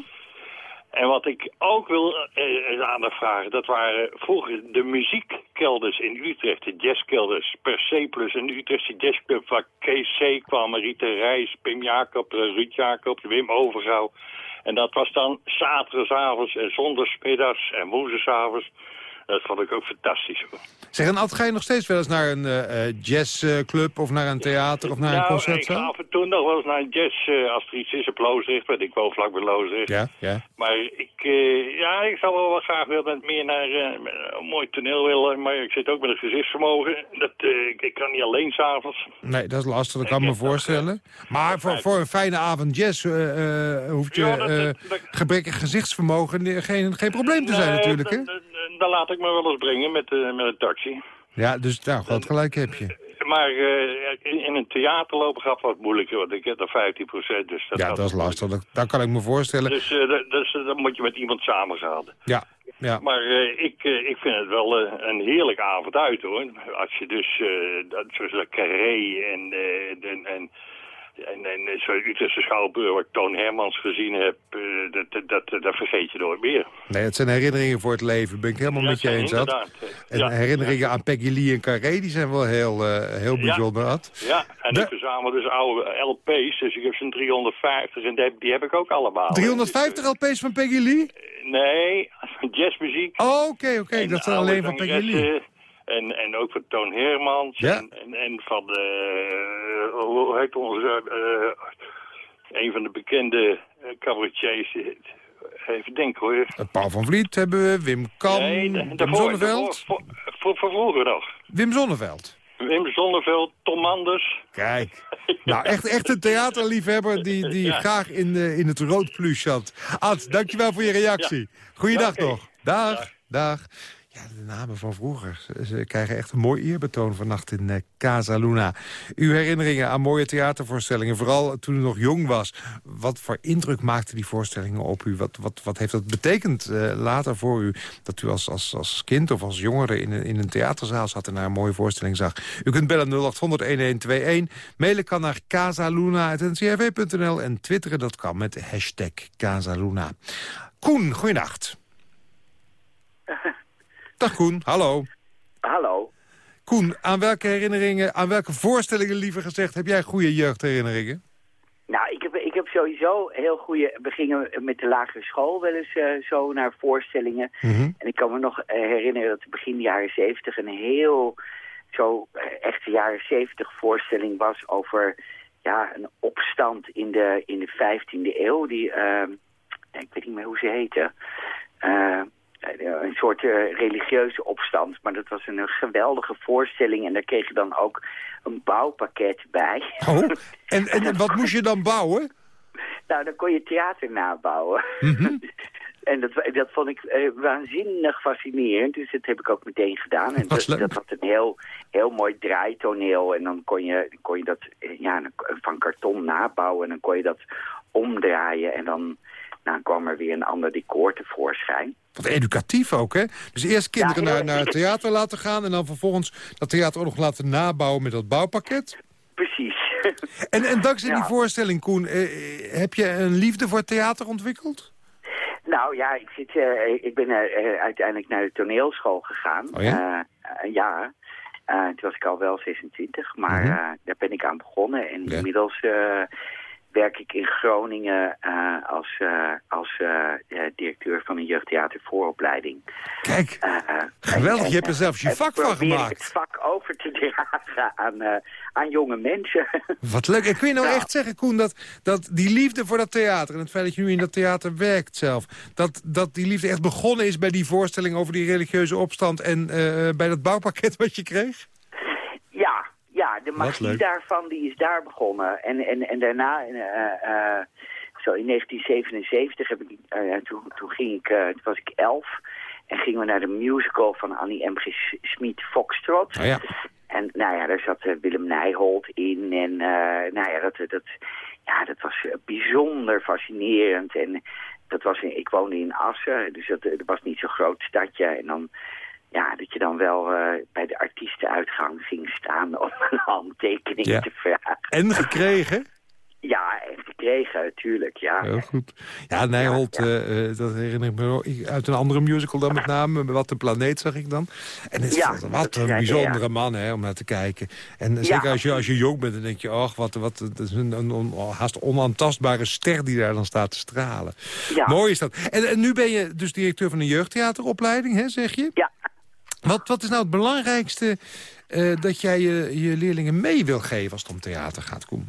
G: En wat ik ook wil eh, eh, aandacht vragen, dat waren vroeger de muziekkelders in Utrecht, de jazzkelders. Persepolis, een Utrechtse jazzclub waar Kees C. kwam, Rita Reis, Pim Jacob, eh, Ruud Jacob, Wim Overgouw. En dat was dan zaterdagavond en zondagsmiddags en woensdagavond. Dat vond ik ook fantastisch. hoor.
C: Zeg, en Ad, ga je nog steeds wel eens naar een eh, jazzclub of naar een theater of naar een
G: nou, ik
C: concertzaal?
G: ga af en toe nog wel eens naar een jazz eh, als er iets is op Loosdrecht, want ik woon vlak bij Loosdrecht.
C: Ja, ja.
G: Maar ik, ja, ik zou wel wat graag willen meer naar een mooi toneel willen. Maar ik zit ook met een gezichtsvermogen. Dat, ik, kan niet alleen s'avonds.
C: Nee, dat is lastig, dat kan ik me voorstellen. Maar voor, voor een fijne avond jazz hoeft je
G: Ja, dat- dat-
C: gezichtsvermogen geen, geen probleem te zijn natuurlijk, hè?
G: Dan laat ik me wel eens brengen met, eh, met een taxi.
C: Ja, dus nou, groot gelijk heb je.
G: Maar eh, in, in een theater lopen gaat wat moeilijker, want ik heb er 15 procent. Dus dat
C: Ja, dat is lastig. Dat, dat kan ik me voorstellen.
G: Dus, eh, dat, dus eh, dan moet je met iemand samen gaan.
C: Ja, ja.
G: Maar eh, ik, eh, ik vind het wel eh, een heerlijke avond uit hoor. Als je dus, eh dat, zoals dat Carré en, eh, en, en, en, en zo'n Utrechtse Schouwburg waar ik Toon Hermans gezien heb, eh, dat, dat, dat, vergeet je nooit meer.
C: Nee, het zijn herinneringen voor het leven. Ben ik helemaal
G: Ja,
C: met je eens, Ad.
G: inderdaad.
C: En
G: Ja.
C: herinneringen aan Peggy Lee en Carré, die zijn wel heel, eh, heel
G: Ja.
C: bijzonder, Ad.
G: Ja, en
C: De-
G: ik verzamel dus oude LP's, dus ik heb zo'n 350 en die heb, die heb ik ook allemaal.
C: 350 LP's van Peggy Lee?
G: Nee, jazzmuziek.
C: Oh, oké, oké. Dat zijn alleen van Peggy Lee.
G: En, en ook van Toon Hermans.
C: Ja.
G: En, en, en van de, hoe heet onze, eh, een van de bekende eh, cabaretiers. Even denken hoor.
C: Eh, Paul van Vliet hebben we, Wim Kam,
G: Nee, da-
C: Wim
G: daarvoor,
C: Zonneveld.
G: voor, voor, voor vroeger nog.
C: Wim Zonneveld.
G: Wim Zonneveld, Tom Manders.
C: Kijk. Nou, echt, echt een theaterliefhebber die, die
G: Ja.
C: graag in, eh, in het rood plus zat. Ad, dankjewel voor je reactie. Goeiedag
G: Ja, oké.
C: nog. Dag, dag. Ja, de namen van vroeger. Ze, krijgen echt een mooi eerbetoon vannacht in eh, Casa Luna. Uw herinneringen aan mooie theatervoorstellingen, vooral toen u nog jong was. Wat voor indruk maakten die voorstellingen op u? Wat, wat, wat heeft dat betekend eh, later voor u? Dat u als, als, als kind of als jongere in een, in een theaterzaal zat en naar een mooie voorstelling zag. U kunt bellen 0800-1121. Mailen kan naar casaluna.ncrv.nl en twitteren dat kan met hashtag Casaluna. Koen, goeienacht. Dag Koen, hallo.
H: Hallo.
C: Koen, aan welke herinneringen, aan welke voorstellingen liever gezegd... heb jij goede jeugdherinneringen?
H: Nou, ik heb, ik heb sowieso heel goede... We gingen met de lagere school wel eens eh, zo naar voorstellingen.
C: Mhm.
H: En ik kan me nog eh, herinneren dat begin jaren zeventig... een heel zo eh, echte jaren zeventig voorstelling was... over ja, een opstand in de, in de 15e eeuw. Die, eh, ik weet niet meer hoe ze heette... Eh, een soort eh, religieuze opstand. Maar dat was een, geweldige voorstelling. En daar kreeg je dan ook een bouwpakket bij.
C: Oh, en, en wat moest je dan bouwen?
H: nou, dan kon je theater nabouwen.
C: Mhm.
H: en dat, dat vond ik eh, waanzinnig fascinerend. Dus dat heb ik ook meteen gedaan. En dat, dat had een heel, heel mooi draaitoneel. En dan kon je, kon je dat eh, ja, van karton nabouwen. En dan kon je dat omdraaien. En dan nou, kwam er weer een ander decor tevoorschijn.
C: Wat educatief ook, hè? Dus eerst kinderen
H: Ja,
C: naar, naar het theater laten gaan... en dan vervolgens dat theater ook nog laten nabouwen met dat bouwpakket.
H: Precies.
C: En, en dankzij die voorstelling, Koen, eh, heb je een liefde voor theater ontwikkeld?
H: Nou ja, ik, zit, eh, ik ben eh, eh, uiteindelijk naar de toneelschool gegaan.
C: Oh ja?
H: Eh, eh, ja. Eh, toen was ik al wel 26, maar
C: Mhm.
H: eh, daar ben ik aan begonnen. En
C: Ja.
H: inmiddels eh, werk ik in Groningen eh, als, eh, als eh, directeur van een jeugdtheatervooropleiding.
C: Kijk,
H: Eh, eh,
C: geweldig.
H: en-
C: Je hebt er zelfs je vak van
H: probeer ik
C: gemaakt.
H: het vak over te dragen aan, aan jonge mensen.
C: Wat leuk. En kun je nou echt zeggen, Koen, dat, dat die liefde voor dat theater... en het feit dat je nu in dat theater werkt zelf... dat, dat die liefde echt begonnen is bij die voorstelling over die religieuze opstand... en bij dat bouwpakket wat je kreeg?
H: Ja, de magie daarvan die is daar begonnen. En, en, en daarna, eh, eh, zo in 1977, heb ik, eh, toen, toen, ging ik, toen was ik elf. En gingen we naar de musical van Annie M. G. Smit Foxtrot.
C: Nou ja.
H: En nou ja, daar zat Willem Nijholt in. En nou ja, dat, dat, ja, dat was bijzonder fascinerend. En dat was in, ik woonde in Assen, dus dat, het was niet zo'n groot stadje. En dan, ja, dat je dan wel eh, bij de artiestenuitgang ging staan om een handtekening
C: Ja.
H: te vragen.
C: En gekregen?
H: Ja, en gekregen, natuurlijk, ja.
C: Heel goed. Ja, Nijholt, eh, eh, dat herinner ik me wel uit een andere musical dan met name. Wat de planeet zag ik dan. En het
H: Ja,
C: wat een bijzondere man hè, om naar te kijken. En zeker als je, als je jong bent, dan denk je... ach, wat, wat, dat is een, een, haast onaantastbare ster die daar dan staat te stralen.
H: Ja.
C: Mooi is dat. En, en nu ben je dus directeur van een jeugdtheateropleiding, hè, zeg je?
H: Ja.
C: Wat, wat is nou het belangrijkste eh, dat jij je, je leerlingen mee wil geven als het om theater gaat, Koen?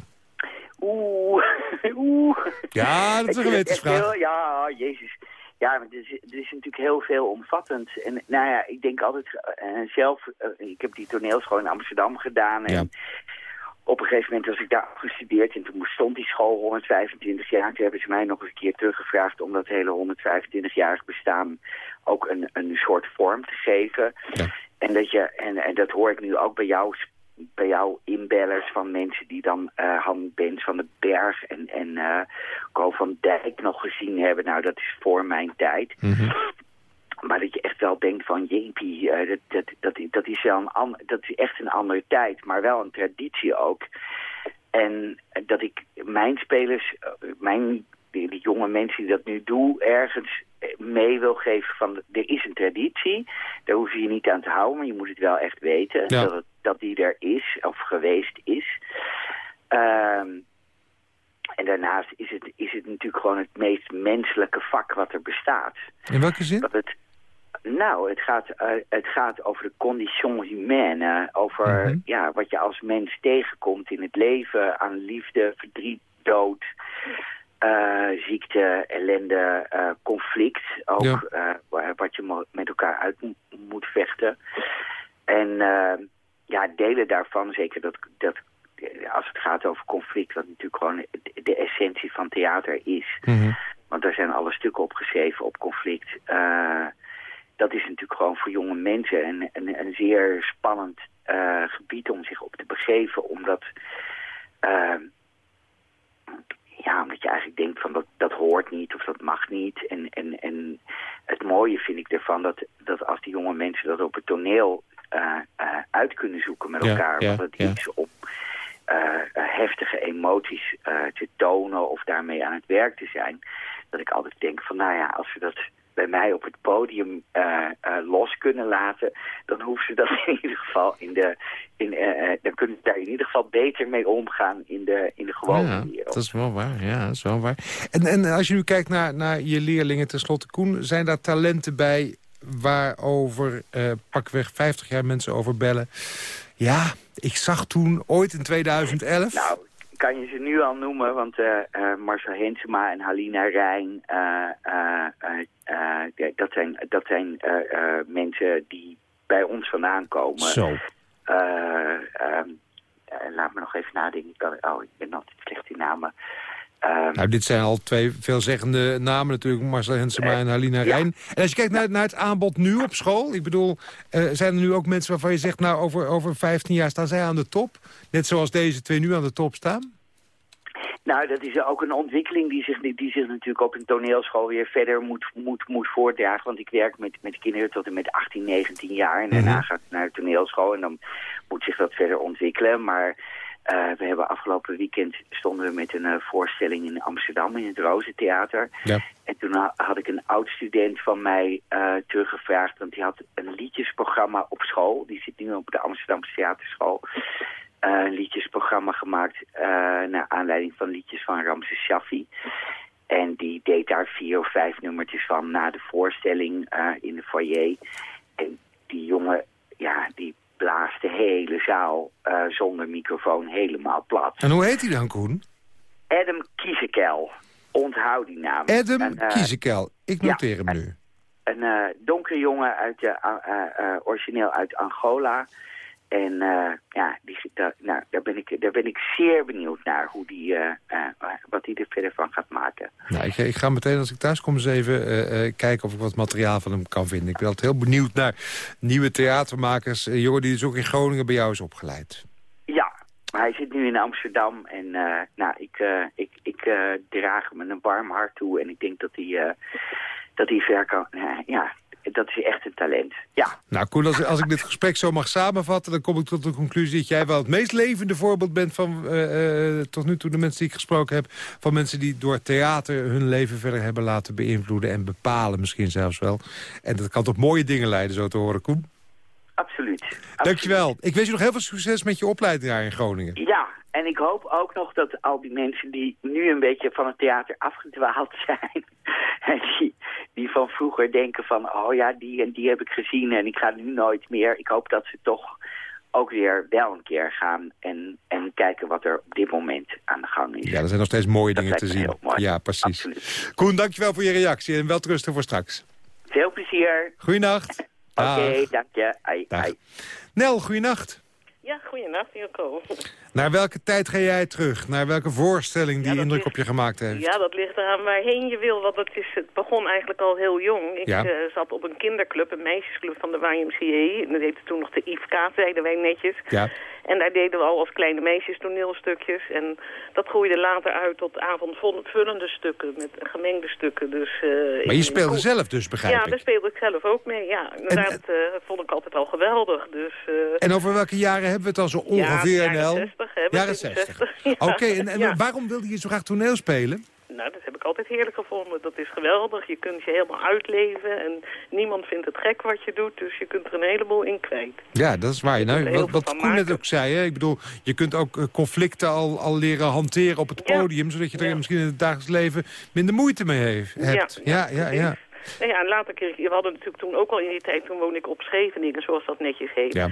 H: Oeh, oeh.
C: Ja, dat is een gewetensvraag.
H: Ja, jezus. Ja, het is, het is natuurlijk heel veel omvattend. En nou ja, ik denk altijd eh, zelf... eh, ik heb die toneelschool in Amsterdam gedaan. En
C: Ja.
H: Op een gegeven moment was ik daar afgestudeerd. En toen stond die school 125 jaar. Toen hebben ze mij nog eens een keer teruggevraagd... om dat hele 125-jarig bestaan ook een, een soort vorm te geven.
C: Ja.
H: En, dat je, en, en dat hoor ik nu ook bij jou bij jou inbellers van mensen die dan eh Han Bens van den Berg en, en eh Ko van Dijk nog gezien hebben. Nou, dat is voor mijn tijd. Maar dat je echt wel denkt van, jeepie, eh, dat, dat, dat, dat, is wel een dat is echt een andere tijd. Maar wel een traditie ook. En dat ik mijn spelers, eh, mijn, die, die jonge mensen die dat nu doen, ergens eh, mee wil geven van, er is een traditie. Daar hoef je je niet aan te houden, maar je moet het wel echt weten.
C: Ja.
H: Dat, het- dat die er is, of geweest is. Ehm, en daarnaast is het, is het natuurlijk gewoon het meest menselijke vak wat er bestaat.
C: In welke zin?
H: Dat het, nou, het gaat, eh, het gaat over de condition humaine. Over
C: Mhm.
H: ja, wat je als mens tegenkomt in het leven aan liefde, verdriet, dood, eh, ziekte, ellende, eh, conflict. Ook
C: Ja.
H: eh, wat je met elkaar uit mo- moet vechten. En eh, ja, delen daarvan, zeker dat, dat eh, als het gaat over conflict, wat natuurlijk gewoon de, essentie van theater is.
C: Mhm.
H: Want daar zijn alle stukken opgeschreven op conflict. Eh, dat is natuurlijk gewoon voor jonge mensen een, een, een zeer spannend eh, gebied om zich op te begeven. Omdat, eh, ja, omdat je eigenlijk denkt van dat, dat hoort niet of dat mag niet. En, en, en het mooie vind ik ervan dat, dat als die jonge mensen dat op het toneel eh, uit kunnen zoeken met
C: Ja,
H: elkaar.
C: ja,
H: wat het
C: ja.
H: is om heftige emoties te tonen of daarmee aan het werk te zijn. Dat ik altijd denk van nou ja, als ze dat bij mij op het podium eh, eh, los kunnen laten, dan hoeven ze dat in ieder geval in de, in, eh, dan kunnen ze daar in ieder geval beter mee omgaan in de, in de gewone
C: ja,
H: wereld.
C: dat is wel waar. Ja, dat is wel waar. En, en als je nu kijkt naar, naar je leerlingen, tenslotte Koen... zijn daar talenten bij waarover eh, pakweg 50 jaar mensen over bellen? Ja, ik zag toen ooit in 2011...
H: Nou, kan je ze nu al noemen, want eh, eh, Marcel Hensema en Halina Rijn, eh, dat zijn, dat zijn mensen die bij ons vandaan komen.
C: Zo.
H: Eh, ehm, eh, laat me nog even nadenken. Ik kan- Oh, ik ben altijd slecht in namen. Ehm,
C: Nou, dit zijn al twee veelzeggende namen natuurlijk, Marcel Hensema en Halina
H: Eh, ja.
C: Rijn. En als je kijkt naar, naar het aanbod nu op school, ik bedoel, eh, zijn er nu ook mensen waarvan je zegt, nou, over, over 15 jaar staan zij aan de top? Net zoals deze twee nu aan de top staan?
H: Nou, dat is ook een ontwikkeling die zich, die zich natuurlijk op een toneelschool weer verder moet, moet, moet voortdragen. Want ik werk met, met kinderen tot en met 18, 19 jaar. En daarna
C: Mhm.
H: gaat het naar de toneelschool en dan moet zich dat verder ontwikkelen. Maar eh, we hebben afgelopen weekend stonden we met een eh, voorstelling in Amsterdam in het Rozentheater.
C: Ja.
H: En toen ha- had ik een oud-student van mij eh, teruggevraagd, want die had een liedjesprogramma op school. Die zit nu op de Amsterdamse Theaterschool. Een liedjesprogramma gemaakt naar aanleiding van liedjes van Ramses Shaffi. En die deed daar vier of vijf nummertjes van na de voorstelling in de foyer. En die jongen, ja, die blaast de hele zaal eh, zonder microfoon helemaal plat.
C: En hoe heet hij dan, Koen?
H: Adam Kiezekel, onthoud die naam.
C: Adam
H: En, eh,
C: Kiezekel. Ik
H: ja,
C: noteer hem nu.
H: Een eh, donkere jongen, uit, origineel uit Angola. En eh, ja, die, nou, daar, ben ik, daar ben ik zeer benieuwd naar hoe die, eh, eh, wat hij er verder van gaat maken.
C: Nou, ik, ik ga meteen als ik thuis kom eens even kijken of ik wat materiaal van hem kan vinden. Ik ben altijd heel benieuwd naar nieuwe theatermakers. Jongen die dus ook in Groningen bij jou is opgeleid.
H: Ja, maar hij zit nu in Amsterdam en nou, ik, ik, ik, draag hem een warm hart toe. En ik denk dat hij, dat hij ver kan... ja, dat is echt een talent. Ja,
C: Nou, Koen, als, als ik dit gesprek zo mag samenvatten... dan kom ik tot de conclusie dat jij wel het meest levende voorbeeld bent... van eh, eh, tot nu toe de mensen die ik gesproken heb... van mensen die door theater hun leven verder hebben laten beïnvloeden... en bepalen misschien zelfs wel. En dat kan tot mooie dingen leiden, zo te horen, Koen.
H: absoluut.
C: Dankjewel. Ik wens je nog heel veel succes met je opleiding daar in Groningen.
H: Ja, en ik hoop ook nog dat al die mensen die nu een beetje van het theater afgedwaald zijn... en die, die van vroeger denken van, oh ja, die en die heb ik gezien en ik ga nu nooit meer. Ik hoop dat ze toch ook weer wel een keer gaan en, en kijken wat er op dit moment aan de gang is.
C: Ja, er zijn nog steeds mooie
H: Dat
C: dingen te zien. Ja, precies.
H: Absoluut.
C: Koen, dankjewel voor je reactie en wel rusten voor straks.
H: Veel plezier.
C: Goeienacht.
H: Oké,
C: Dag.
H: dank je. Ai, ai.
C: Nel, goeienacht.
I: Ja, goeienacht.
C: Naar welke tijd ga jij terug? Naar welke voorstelling die
I: Ja,
C: indruk
I: ligt-
C: op je gemaakt heeft?
I: Ja, dat ligt eraan waarheen je wil, want het, is, het begon eigenlijk al heel jong. Ik
C: Ja.
I: eh, zat op een kinderclub, een meisjesclub van de YMCA. En dat heette toen nog de IFK, zeiden wij netjes.
C: Ja.
I: En daar deden we al als kleine meisjes toneelstukjes. En dat groeide later uit tot avondvullende stukken, met gemengde stukken. Dus, eh,
C: Maar je speelde zelf dus, begrijp
I: Ja,
C: ik.
I: daar speelde ik zelf ook mee. Ja, inderdaad, eh, dat vond ik altijd al geweldig. Dus, eh,
C: En over welke jaren hebben we het al zo
I: ja,
C: ongeveer,
I: jaren
C: Nel?
I: 60, hè,
C: Jaren
I: begin
C: 60.
I: 60, ja.
C: Oké, en, en
I: Ja.
C: waarom wilde je zo graag toneel spelen?
I: Nou, dat heb ik altijd heerlijk gevonden. Dat is geweldig. Je kunt je helemaal uitleven en niemand vindt het gek wat je doet. Dus je kunt er een heleboel in kwijt.
C: Ja, dat is waar. Nou, wat wat Koen net ook zei, hè? ik bedoel, je kunt ook eh, conflicten al, al leren hanteren op het
I: Ja.
C: podium... zodat je er
I: Ja.
C: misschien in het dagelijks leven minder moeite mee heeft, hebt. Ja, ja, ja.
I: Nou ja, en later kreeg je... We hadden natuurlijk toen ook al in die tijd... Toen woonde ik op Scheveningen, zoals dat netjes heet.
C: Ja.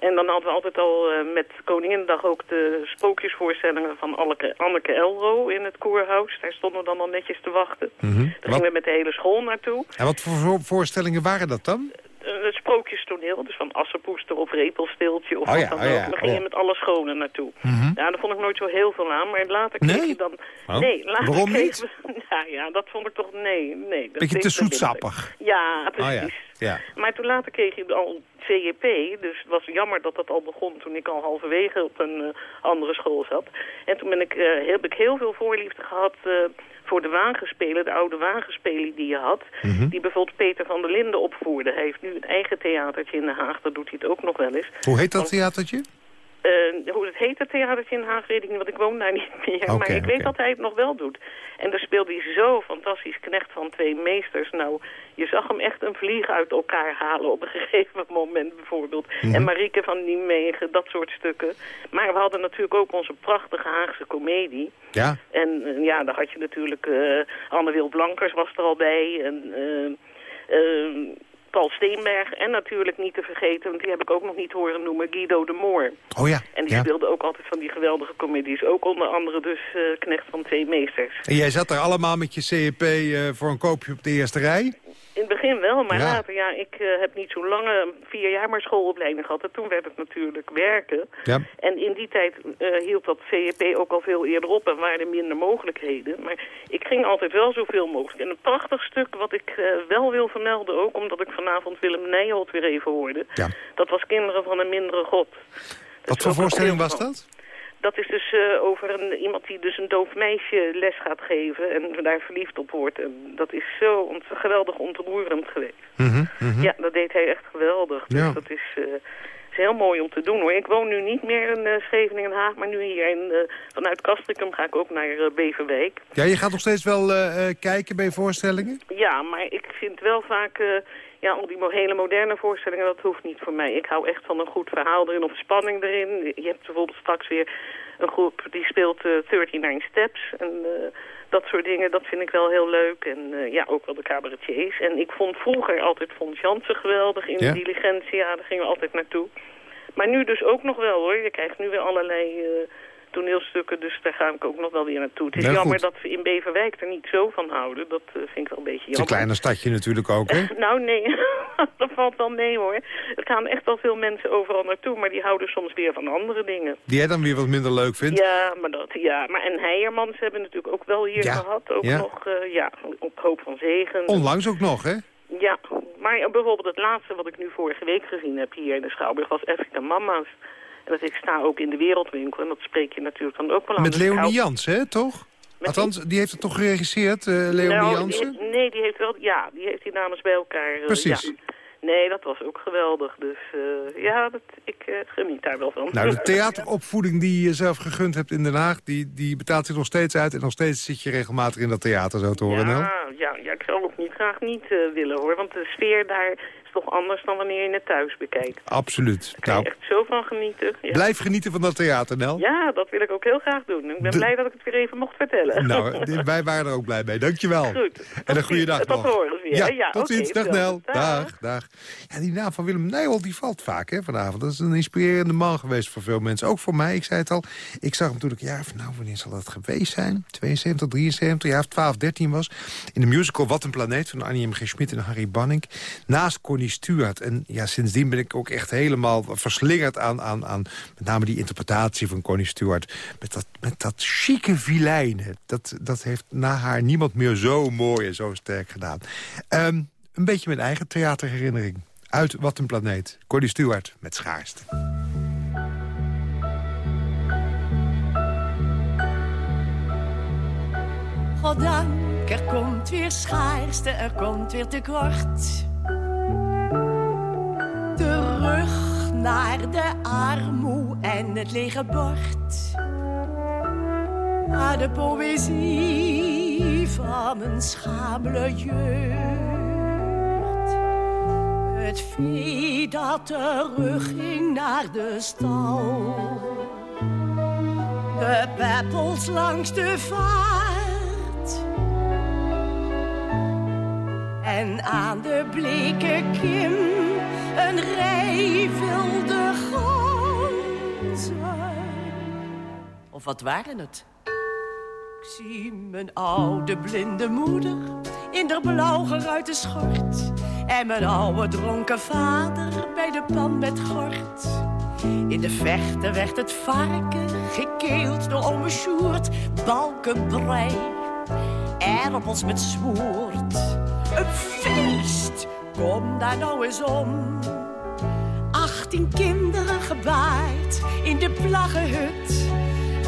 I: En dan hadden we altijd al eh, met Koninginnedag ook de sprookjesvoorstellingen van Anneke, Anneke Elro in het koerhuis. Daar stonden we dan al netjes te wachten.
C: Mhm.
I: Daar
C: Wat,
I: gingen we met de hele school naartoe.
C: en wat voor voor voorstellingen waren dat dan?
I: Eh, het sprookjestoneel, dus van Assenpoester of Repelsteeltje of
C: Oh
I: wat
C: ja,
I: dan
C: oh
I: ook.
C: ja,
I: Dan
C: oh
I: ging je
C: ja.
I: met alle scholen naartoe.
C: Mhm.
I: Ja, daar vond ik nooit zo heel veel aan, maar later kreeg
C: Nee?
I: je dan...
C: Oh,
I: Nee, later
C: waarom niet?
I: we- Nou ja, dat vond ik toch... Nee, nee. dat
C: Beetje te zoetsappig. Oh ja,
I: precies.
C: Ja.
I: Maar toen later kreeg je al CJP, dus het was jammer dat dat al begon toen ik al halverwege op een eh, andere school zat. En toen ben ik, eh, heb ik heel veel voorliefde gehad eh, voor de wagenspelen, de oude wagenspelen die je had.
C: Mhm.
I: Die bijvoorbeeld Peter van der Linden opvoerde. Hij heeft nu een eigen theatertje in Den Haag, daar doet hij het ook nog wel eens.
C: Hoe heet dat theatertje?
I: Eh, hoe het heet, het theatertje in Haag, weet ik niet, want ik woon daar niet meer. Maar ik weet dat hij het nog wel doet. En daar speelde hij zo fantastisch knecht van twee meesters. Nou, je zag hem echt een vlieg uit elkaar halen op een gegeven moment bijvoorbeeld.
C: Mhm.
I: En Marieke van Nijmegen, dat soort stukken. Maar we hadden natuurlijk ook onze prachtige Haagse komedie.
C: Ja.
I: En eh, ja, daar had je natuurlijk eh Anne Wil Blankers was er al bij. En Paul Steenberg. En natuurlijk niet te vergeten, want die heb ik ook nog niet horen noemen, Guido de Moor.
C: Oh ja.
I: En die
C: ja.
I: speelde ook altijd van die geweldige comedies. Ook onder andere dus eh, Knecht van Twee Meesters.
C: En jij zat er allemaal met je CEP eh, voor een koopje op de eerste rij?
I: In het begin wel, maar
C: Ja.
I: later, ja, ik eh, heb niet zo lange, vier jaar maar schoolopleiding gehad. En toen werd het natuurlijk werken.
C: Ja.
I: En in die tijd eh, hield dat CEP ook al veel eerder op en waren er minder mogelijkheden. Maar ik ging altijd wel zoveel mogelijk. En een prachtig stuk wat ik eh, wel wil vermelden ook, omdat ik vanavond Willem Nijholt weer even hoorde.
C: Ja.
I: Dat was Kinderen van een Mindere God. Dat
C: Wat voor voorstelling was dat?
I: Dat is dus eh, over een, iemand die dus een doof meisje les gaat geven en daar verliefd op wordt. En dat is zo ont geweldig ontroerend geweest.
C: Mhm, mhm.
I: Ja, dat deed hij echt geweldig. Dus
C: Ja.
I: dat is, eh, is heel mooi om te doen hoor. Ik woon nu niet meer in eh, Scheveningen en Haag, maar nu hier in, vanuit Castricum ga ik ook naar Beverwijk.
C: Ja, je gaat nog steeds wel kijken bij voorstellingen?
I: Ja, maar ik vind wel vaak, ja, al die hele moderne voorstellingen, dat hoeft niet voor mij. Ik hou echt van een goed verhaal erin of spanning erin. Je hebt bijvoorbeeld straks weer een groep die speelt eh 39 Steps en eh, dat soort dingen. Dat vind ik wel heel leuk. En eh, ja, ook wel de cabaretiers. En ik vond vroeger altijd Fons Jansen geweldig in
C: Ja.
I: de diligentia. Daar gingen we altijd naartoe. Maar nu dus ook nog wel hoor. Je krijgt nu weer allerlei... toneelstukken, dus daar ga ik ook nog wel weer naartoe. Het is
C: Nou,
I: jammer
C: goed.
I: dat we in Beverwijk er niet zo van houden. Dat eh, vind ik wel een beetje
C: Het is
I: jammer.
C: een kleiner stadje natuurlijk ook, hè?
I: Nou, nee. dat valt wel mee, hoor. Er gaan echt wel veel mensen overal naartoe, maar die houden soms weer van andere dingen.
C: Die jij dan weer wat minder leuk vindt?
I: Ja, maar dat, ja. Maar en Heijermans hebben natuurlijk ook wel hier
C: Ja,
I: gehad. Ook
C: ja.
I: nog, eh, ja, op hoop van zegen.
C: Onlangs ook nog, hè?
I: Ja, maar bijvoorbeeld het laatste wat ik nu vorige week gezien heb hier in de Schouwburg was Afrika Mama's. Dat ik sta ook in de wereldwinkel en dat spreek je natuurlijk dan ook wel aan.
C: Met
I: Dus
C: Leonie
I: hou-
C: Jans, hè, toch?
I: Met
C: Althans, die heeft het toch geregisseerd, eh Leonie
I: Nou,
C: Jansen?
I: die- nee, die heeft wel, ja, die heeft die namens bij elkaar. eh,
C: Precies.
I: ja. Nee, dat was ook geweldig. Dus eh, ja, dat, ik eh, geniet daar wel van.
C: Nou, de theateropvoeding die je zelf gegund hebt in Den Haag... Die, die betaalt zich nog steeds uit en nog steeds zit je regelmatig in dat theater, zo te horen.
I: Ja, ja, ja, ik zou ook niet graag niet eh, willen hoor. Want de sfeer daar is toch anders dan wanneer je het thuis bekijkt.
C: Absoluut.
I: Daar kan je
C: Nou,
I: echt zo van genieten. Ja.
C: blijf genieten van dat theater, Nel.
I: Ja, dat wil ik ook heel graag doen. Ik ben
C: De-
I: blij dat ik het weer even mocht vertellen.
C: Nou, wij waren er ook blij mee. Dankjewel.
I: Goed.
C: En een goede dag
I: Tot
C: nog.
I: horen weer.
C: Ja?
I: Ja,
C: tot ziens. Dag. Nel.
I: Dag.
C: Dag, dag. Ja, die naam van Willem Nijholt die valt vaak hè, vanavond. Dat is een inspirerende man geweest voor veel mensen. Ook voor mij, ik zei het al. Ik zag hem toen ik, ja, nou, wanneer zal dat geweest zijn? 72, 73, ja, of 12, 13 was. In de musical Wat een Planeet van Annie M. G. Schmid en Harry Banning. Naast Connie Stewart. En ja, sindsdien ben ik ook echt helemaal verslingerd aan, aan, aan met name die interpretatie van Connie Stewart. Met dat, met dat chique vilijnen. Dat, dat heeft na haar niemand meer zo mooi en zo sterk gedaan. Ehm, een beetje mijn eigen theaterherinnering. Uit Wat een Planeet. Connie Stewart met Schaarste.
J: Goddank, er komt weer schaarste, er komt weer tekort. Terug naar de armoe en het lege bord. Naar de poëzie van mijn schamele jeugd. Het vee dat terugging naar de stal. De peppels langs de vaart. En aan de bleke kim een rij wilde ganzen. Of wat waren het? Ik zie mijn oude blinde moeder in de blauw geruite schort. En mijn oude dronken vader bij de pan met gort. In de vechten werd het varken gekeeld door ome Sjoerd. Balkenbrei, erpels met smoert. Een feest, kom daar nou eens om. Achttien kinderen gebaard in de plaggenhut.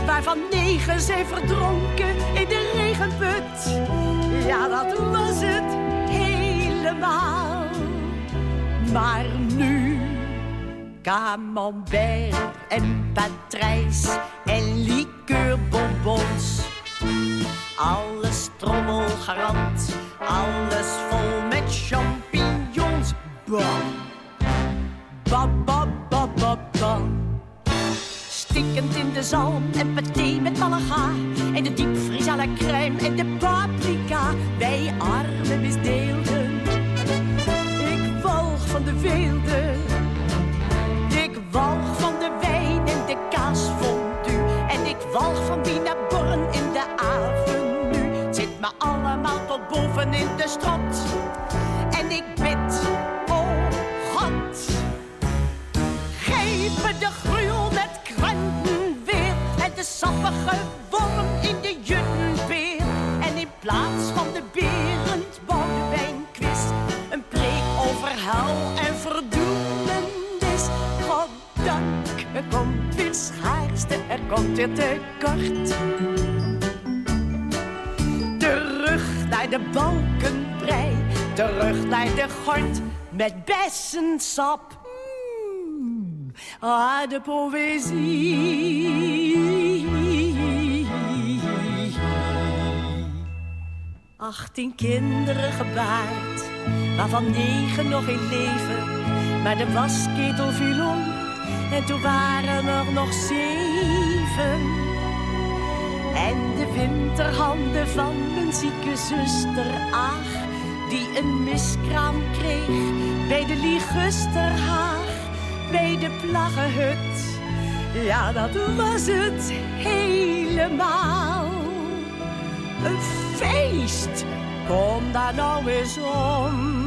J: Waarvan negen zijn verdronken in de regenput. Ja, dat was het helemaal. Maar nu Camembert en patrijs en liqueurbonbons. Alles trommelgarant, alles vol met champignons. Bah, ba, ba, ba, ba, ba. Stikkend in de zalm en paté met malaga. En de diepvries à crème en de paprika. Wij arme misdeelden. Ik walg van de weelde. Ik walg van de wijn en de kaasfondue. En ik walg van Born in de avenue. Me allemaal tot boven in de strot. En ik bid, oh God. Geef me de gruwel met krenten weer. En de sappige worm in de juttenbeer. En in plaats van de berend Boudewijn-quiz. Een preek over en verdoemenis. Goddank, er komt weer schaarste, er komt weer tekort. Naar de balkenbrei, terug naar de gort met bessensap. Mm, ah, de poëzie. Achttien kinderen gebaard, waarvan negen nog in leven. Maar de wasketel viel om en toen waren er nog zeven. En de winterhanden van mijn zieke zuster Aag, die een miskraam kreeg bij de Ligusterhaag, bij de plaggenhut. Ja, dat was het helemaal. Een feest, kom daar nou eens om.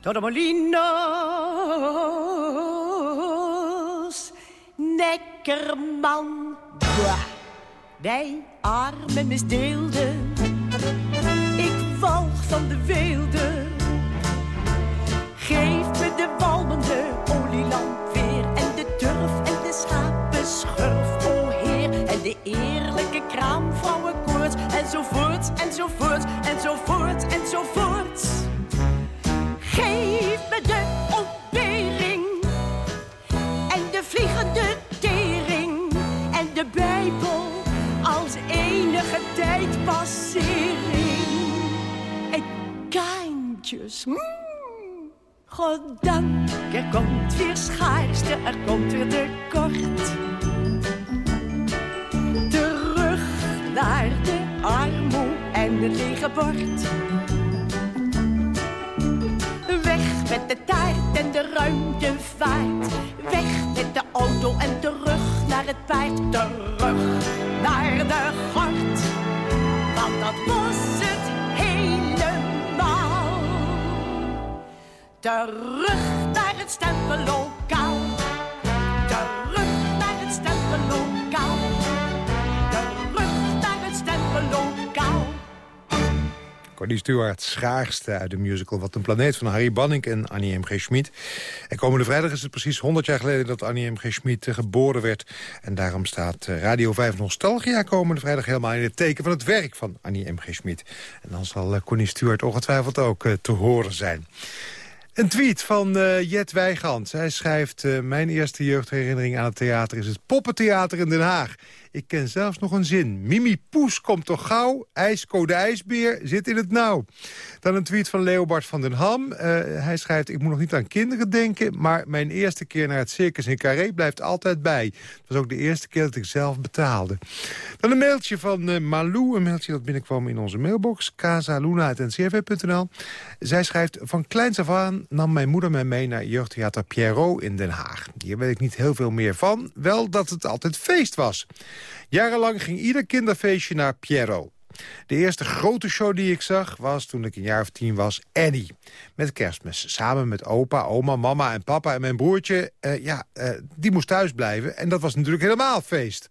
J: Torremolinos, Neckerman, Bwa. Wij arme misdeelden, ik walg van de weelde. Geef me de walmende olielamp weer en de turf en de schapenschurf, o heer, en de eerlijke kraamvrouwenkoorts. Enzovoort, enzovoort, enzovoort, enzovoort. Geef me de ontbering en de vliegende tering en de Bijbel als enige tijdpassering. En kaantjes, mm. goddank, er komt weer schaarste, er komt weer tekort. Terug naar de armoe en het lege. Weg met de taart en de ruimtevaart. Weg met de auto en terug naar het paard. Terug naar de gort. Want dat was het helemaal. Terug naar het stempellokaal.
C: Connie Stewart, schaarste uit de musical Wat een planeet van Harry Banning en Annie M. G. Schmid. En komende vrijdag is het precies 100 jaar geleden dat Annie M. G. Schmid eh, geboren werd. En daarom staat eh, Radio 5 Nostalgia komende vrijdag helemaal in het teken van het werk van Annie M. G. Schmid. En dan zal eh, Connie Stewart ongetwijfeld ook te horen zijn. Een tweet van Jet Weigand. Hij schrijft... mijn eerste jeugdherinnering aan het theater is het Poppentheater in Den Haag. Ik ken zelfs nog een zin. Mimi Poes komt toch gauw? IJscode IJsbeer zit in het nauw. Dan een tweet van Leobard van den Ham. Eh, hij schrijft... Ik moet nog niet aan kinderen denken... maar mijn eerste keer naar het circus in Carré blijft altijd bij. Het was ook de eerste keer dat ik zelf betaalde. Dan een mailtje van eh, Malou. Een mailtje dat binnenkwam in onze mailbox. casaluna.ncrv.nl Zij schrijft... Van kleins af aan nam mijn moeder mij mee naar jeugdtheater Pierrot in Den Haag. Hier weet ik niet heel veel meer van. Wel dat het altijd feest was. Jarenlang ging ieder kinderfeestje naar Pierrot. De eerste grote show die ik zag was toen ik een jaar of tien was Annie. Met kerstmis. Samen met opa, oma, mama en papa en mijn broertje. eh, ja, eh, die moest thuis blijven. En dat was natuurlijk helemaal feest.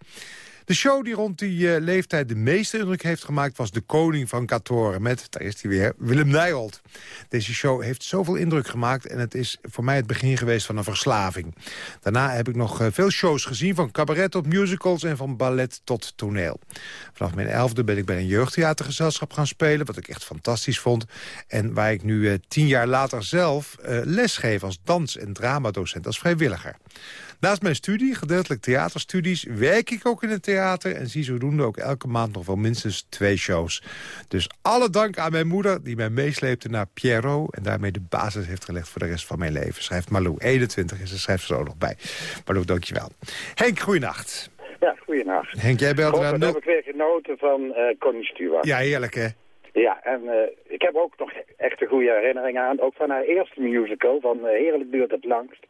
C: De show die rond die eh, leeftijd de meeste indruk heeft gemaakt... was De Koning van Katoren met, daar is hij weer, Willem Nijholt. Deze show heeft zoveel indruk gemaakt... en het is voor mij het begin geweest van een verslaving. Daarna heb ik nog eh, veel shows gezien... van cabaret tot musicals en van ballet tot toneel. Vanaf mijn elfde ben ik bij een jeugdtheatergezelschap gaan spelen... wat ik echt fantastisch vond. En waar ik nu eh, tien jaar later zelf eh, les geef als dans- en dramadocent als vrijwilliger. Naast mijn studie, gedeeltelijk theaterstudies, werk ik ook in het theater... en zie zodoende ook elke maand nog wel minstens twee shows. Dus alle dank aan mijn moeder die mij meesleepte naar Pierrot... en daarmee de basis heeft gelegd voor de rest van mijn leven. Schrijft Malou, 21 en ze schrijft ook nog bij. Malou, dankjewel. Henk, goeienacht.
K: Ja, goeienacht.
C: Heb jij belde naar
K: heb ik weer genoten van eh Connie Stewart.
C: Ja, heerlijk hè?
K: Ja, en eh, ik heb ook nog echt een goede herinnering aan. Ook van haar eerste musical, van eh, Heerlijk duurt het langst.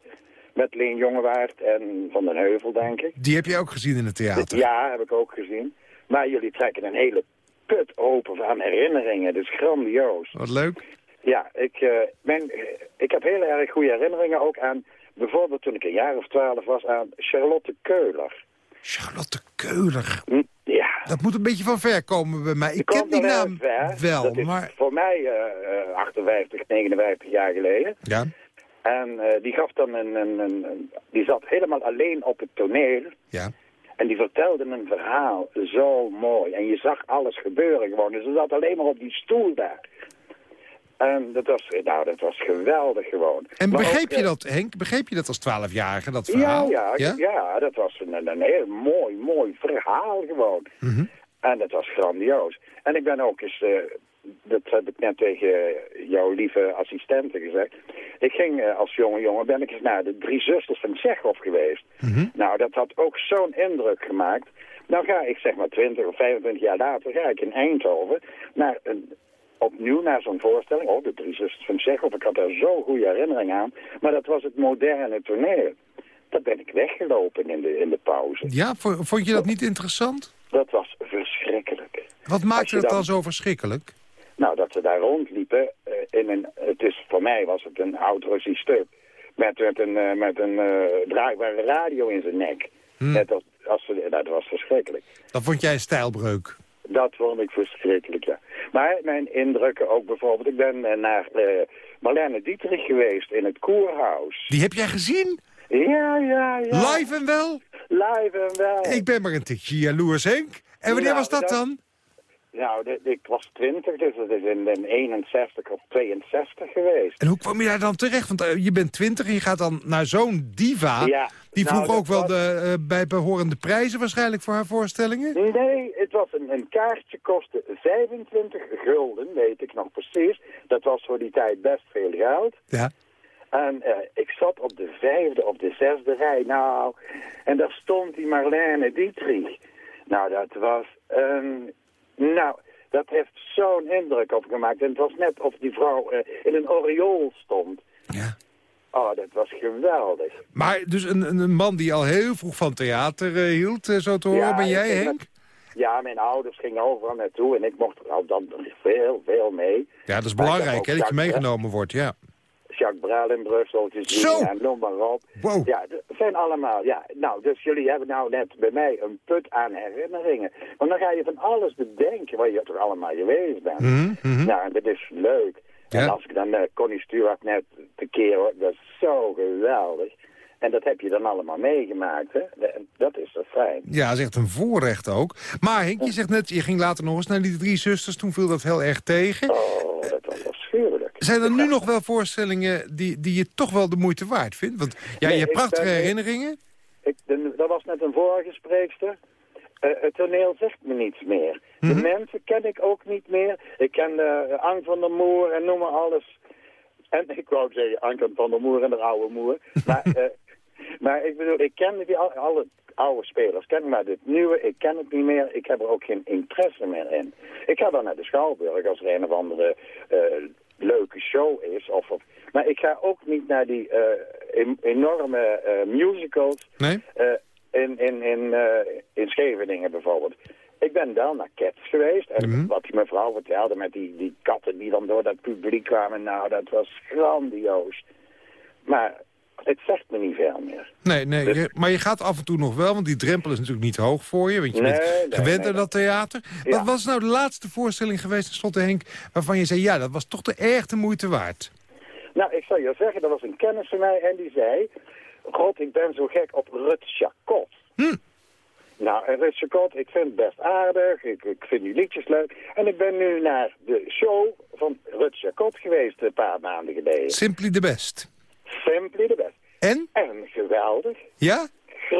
K: Met Leen Jongewaard en Van den Heuvel, denk ik.
C: Die heb jij ook gezien in het theater?
K: Ja, heb ik ook gezien. Maar jullie trekken een hele put open van herinneringen. Dus grandioos.
C: Wat leuk.
K: Ja, ik, ben, eh, ik heb heel erg goede herinneringen ook aan... bijvoorbeeld toen ik een jaar of twaalf was aan Charlotte Keuler.
C: Charlotte Keuler.
K: Hm, Ja.
C: Dat moet een beetje van ver komen bij mij. Ik ken die naam
K: ver.
C: wel,
K: Dat
C: maar...
K: voor mij eh, 58, 59 jaar geleden.
C: Ja,
K: En eh, die gaf dan een, een, een, Die zat helemaal alleen op het toneel.
C: ja.
K: En die vertelde een verhaal zo mooi. En je zag alles gebeuren gewoon. Dus ze zat alleen maar op die stoel daar. En dat was, nou, dat was geweldig gewoon.
C: En
K: Maar
C: begreep
K: ook,
C: je
K: eh,
C: dat, Henk? Begreep je dat als twaalfjarige, dat
K: Ja,
C: verhaal?
K: ja, ja? dat was een, een heel mooi, mooi verhaal gewoon.
C: Mhm.
K: En dat was grandioos. En ik ben ook eens, eh, dat heb ik net tegen jouw lieve assistente gezegd. Ik ging eh, als jonge jongen, ben ik eens naar de Drie Zusters van Tsjechov geweest.
C: Mhm.
K: Nou, dat had ook zo'n indruk gemaakt. Nou ga ik zeg maar 20 of 25 jaar later, ga ik in Eindhoven naar een, opnieuw naar zo'n voorstelling. Oh, de Drie Zusters van Tsjechov. Ik had daar zo'n goede herinnering aan. Maar dat was het moderne toneel. Dat ben ik weggelopen in de, in de pauze.
C: Ja, vo- vond je dat niet interessant?
K: Dat was verschrikkelijk.
C: Wat maakte het dan
K: dan-
C: zo verschrikkelijk?
K: Nou, dat we daar rondliepen, eh, in een, het is, voor mij was het een oud Russisch stuk. Met, met een, eh, met een eh, draagbare radio in zijn nek.
C: Hm.
K: Net als, als ze, dat was verschrikkelijk.
C: Dat vond jij een stijlbreuk.
K: Dat vond ik verschrikkelijk, ja. Maar mijn indrukken ook bijvoorbeeld... Ik ben naar Marlene Dietrich geweest in het Koerhuis.
C: Die heb jij gezien?
K: Ja, ja, ja.
C: Live en wel?
K: Live en wel.
C: Ik ben maar een tikje jaloers, Henk. En wanneer
K: Nou,
C: was dat dan?
K: Nou, de- ik was 20, dus dat is in, in 61 of 62 geweest.
C: En hoe kwam je daar dan terecht? Want eh, je bent 20 en je gaat dan naar zo'n diva.
K: Ja,
C: Die
K: nou,
C: vroeg ook wel
K: was-
C: de uh, bijbehorende prijzen waarschijnlijk voor haar voorstellingen?
K: Nee, het was een, een kaartje, kostte 25 gulden, weet ik nog precies. Dat was voor die tijd best veel geld.
C: Ja.
K: En eh, ik zat op de vijfde, op de zesde rij. Nou, en daar stond die Marlene Dietrich. Nou, dat was een... Nou, dat heeft zo'n indruk op gemaakt. En het was net of die vrouw eh, in een oriool stond.
C: Ja.
K: Oh, dat was geweldig.
C: Maar dus een, een man die al heel vroeg van theater eh, hield, eh, zo te horen.
K: Ja,
C: ben jij, Henk?
K: Ja, mijn ouders gingen overal naartoe en ik mocht er al dan veel, veel mee.
C: Ja, dat is belangrijk, hè, dat je meegenomen wordt, ja.
K: Jacques Brel in Brussel te zien
C: Zo!
K: en noem maar op.
C: Wow.
K: Ja, dat zijn allemaal, ja. Nou, dus jullie hebben nou net bij mij een put aan herinneringen. Want dan ga je van alles bedenken waar je toch allemaal geweest bent.
C: Mhm.
K: Nou, en dat is leuk.
C: Ja.
K: En als ik dan uh, Connie Stewart net tekeer hoor, dat is zo geweldig. En dat heb je dan allemaal meegemaakt, hè. Dat is zo fijn.
C: Ja, dat is echt een voorrecht ook. Maar Henk, je zegt net, je ging later nog eens naar die drie zusters. Toen viel dat heel erg tegen.
K: Oh, dat was afschuwelijk.
C: Zijn er nu nog wel voorstellingen die, die je toch wel de moeite waard vindt? Want ja,
K: Nee,
C: je hebt prachtige
K: ben-
C: herinneringen.
K: Ik, de, dat was net een vorige spreekster. Eh, het toneel zegt me niets meer.
C: Mhm.
K: De mensen ken ik ook niet meer. Ik ken uh, Ank van der Moer en noem maar alles. En ik wou zeggen Ank van der Moer en de oude moer. Maar, eh, maar ik bedoel, ik ken die, al- alle oude spelers. Ken maar dit nieuwe, ik ken het niet meer. Ik heb er ook geen interesse meer in. Ik ga dan naar de Schouwburg als er een of andere eh, leuke show is. Of, of, maar ik ga ook niet naar die eh, enorme eh, musicals.
C: Nee?
K: Eh, in, in, in, in Scheveningen bijvoorbeeld. Ik ben wel naar Cats geweest. En
C: Mhm.
K: wat die mevrouw vertelde met die, die katten die dan door dat publiek kwamen. Nou, dat was grandioos. Maar het zegt me niet veel meer.
C: Nee, nee
K: Dus-
C: je- maar je gaat af en toe nog wel, want die drempel is natuurlijk niet hoog voor je. Want je
K: Nee,
C: bent
K: nee,
C: gewend
K: nee,
C: aan dat theater.
K: Ja.
C: Wat was nou de laatste voorstelling geweest, tenslotte Henk... waarvan je zei, ja, dat was toch de erg de moeite waard?
K: Nou, ik zal je zeggen, er was een kennis van mij en die zei... God, ik ben zo gek op Rut.
C: Hm.
K: Nou, en Rut ik vind het best aardig. Ik, ik vind die liedjes leuk. En ik ben nu naar de show van Rut geweest een paar maanden geleden.
C: Simply the best.
K: Simply the best.
C: En?
K: En geweldig.
C: Ja?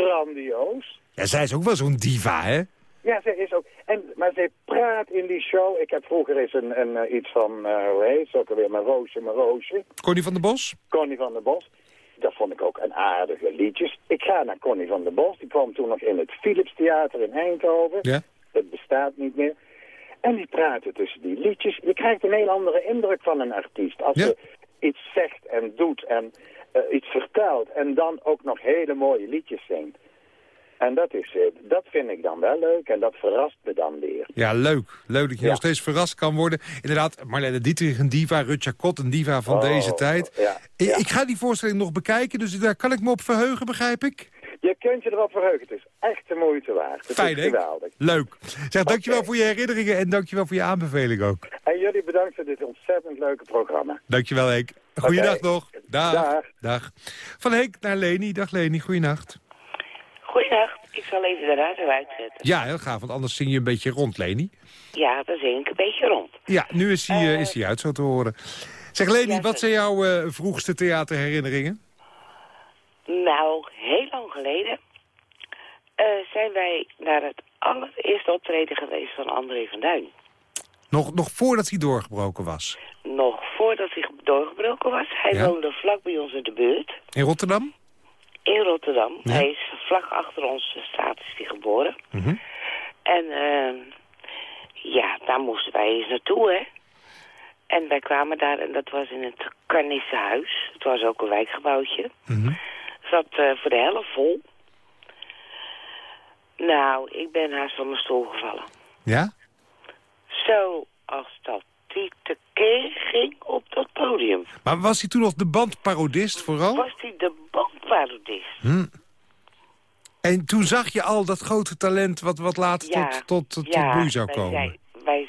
K: Grandioos.
C: Ja, zij is ook wel zo'n diva, hè?
K: Ja, zij is ook... En, maar zij praat in die show. Ik heb vroeger eens een, een, eh, iets van, eh hoe heet ze ook alweer, mijn roosje, mijn roosje.
C: Connie van der Bos?
K: Connie van der Bos. Dat vond ik ook een aardige liedjes. Ik ga naar Connie van der Bos. Die kwam toen nog in het Philips Theater in Eindhoven.
C: Ja.
K: Dat bestaat niet meer. En die praten tussen die liedjes. Je krijgt een heel andere indruk van een artiest. Als
C: Ja.
K: je iets zegt en doet en eh, iets vertelt. En dan ook nog hele mooie liedjes zingt. En dat, is, eh, dat vind ik dan wel leuk. En dat verrast me dan weer.
C: Ja, leuk. Leuk dat je
K: Ja.
C: nog steeds verrast kan worden. Inderdaad, Marlene Dietrich, een diva. Rutja Kot, een diva van
K: Oh,
C: deze tijd.
K: ja,
C: Ik-
K: ja.
C: Ik ga die voorstelling nog bekijken, dus daar kan ik me op verheugen, begrijp ik?
K: Je kunt je erop verheugen. Het is echt de moeite waard. Het
C: Fijn,
K: is geweldig.
C: Leuk. Zeg, dankjewel voor je herinneringen en dankjewel voor je aanbeveling ook.
K: En jullie bedankt voor dit ontzettend leuke programma.
C: Dankjewel, Henk. Goeiedag nog. Dag.
K: Dag.
C: Dag. Van Henk naar Leni. Dag Leni, goeienacht.
E: Goeiedag, ik zal even de radio uitzetten.
C: Ja, heel gaaf, want anders zing je een beetje rond, Leni.
E: Ja, dan zing ik een beetje rond.
C: Ja, nu is hij, eh,
E: Eh,
C: is hij uit, zo te horen. Zeg Leni,
E: ja,
C: wat zijn jouw eh, vroegste theaterherinneringen?
E: Nou, heel lang geleden eh, zijn wij naar het allereerste optreden geweest van André van Duin.
C: Nog, nog voordat hij doorgebroken was.
E: Nog voordat hij doorgebroken was. Hij
C: Ja.
E: woonde vlak bij ons in de buurt,
C: In Rotterdam?
E: in Rotterdam.
C: Ja.
E: Hij is vlak achter onze is hij geboren.
C: Mhm.
E: En eh, ja, daar moesten wij eens naartoe, hè. En wij kwamen daar en dat was in het Carnissehuis. Het was ook een wijkgebouwtje.
C: Mhm.
E: Zat eh, voor de helft vol. Nou, ik ben haast van mijn stoel gevallen.
C: Ja?
E: Zo als dat die tekeer ging op dat podium.
C: Maar was hij toen nog de bandparodist vooral?
E: Was hij de bandparodist?
C: Hm. En toen zag je al dat grote talent wat, wat later tot, tot, tot bloei zou komen.
E: Wij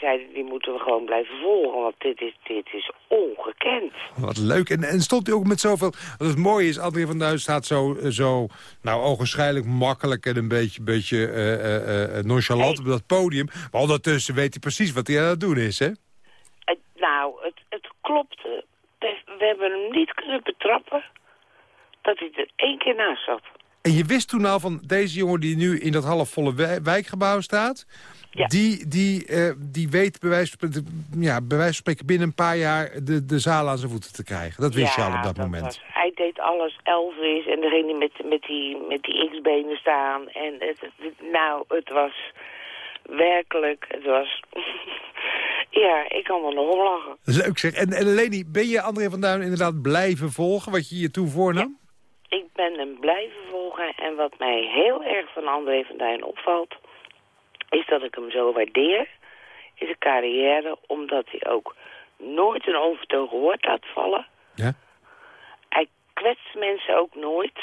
E: zeiden, die moeten we gewoon blijven volgen. Want dit is, dit is ongekend.
C: Wat leuk. En, en stond u ook met zoveel... Wat het mooie is, André van Duin staat zo, zo nou, ogenschijnlijk makkelijk... en een beetje, beetje eh, eh, eh, nonchalant op dat podium. Maar ondertussen weet hij precies wat hij aan het doen is, hè?
E: Nou, het, het klopt. eh, We, hebben hem niet kunnen betrappen dat hij er één keer naast zat.
C: En je wist toen al van deze jongen die nu in dat halfvolle wij- wijkgebouw staat... Die, die, eh, die weet bij wijze, van spreken- ja, bij wijze van spreken binnen een paar jaar de, de zaal aan zijn voeten te krijgen. Dat wist je al op dat,
E: dat
C: moment.
E: was- hij deed alles. Elvis en degene die met, met die, met die X-benen staan. En het, het- nou, het was werkelijk, het was... ja, ik kan er nog om lachen.
C: Leuk zeg. En, en Leni, ben je André van Duin inderdaad blijven volgen wat je je toen voornam?
E: Ik ben hem blijven volgen en wat mij heel erg van André van Duin opvalt... is dat ik hem zo waardeer in zijn carrière... omdat hij ook nooit een onvertogen woord laat vallen.
C: Ja.
E: Hij kwetst mensen ook nooit,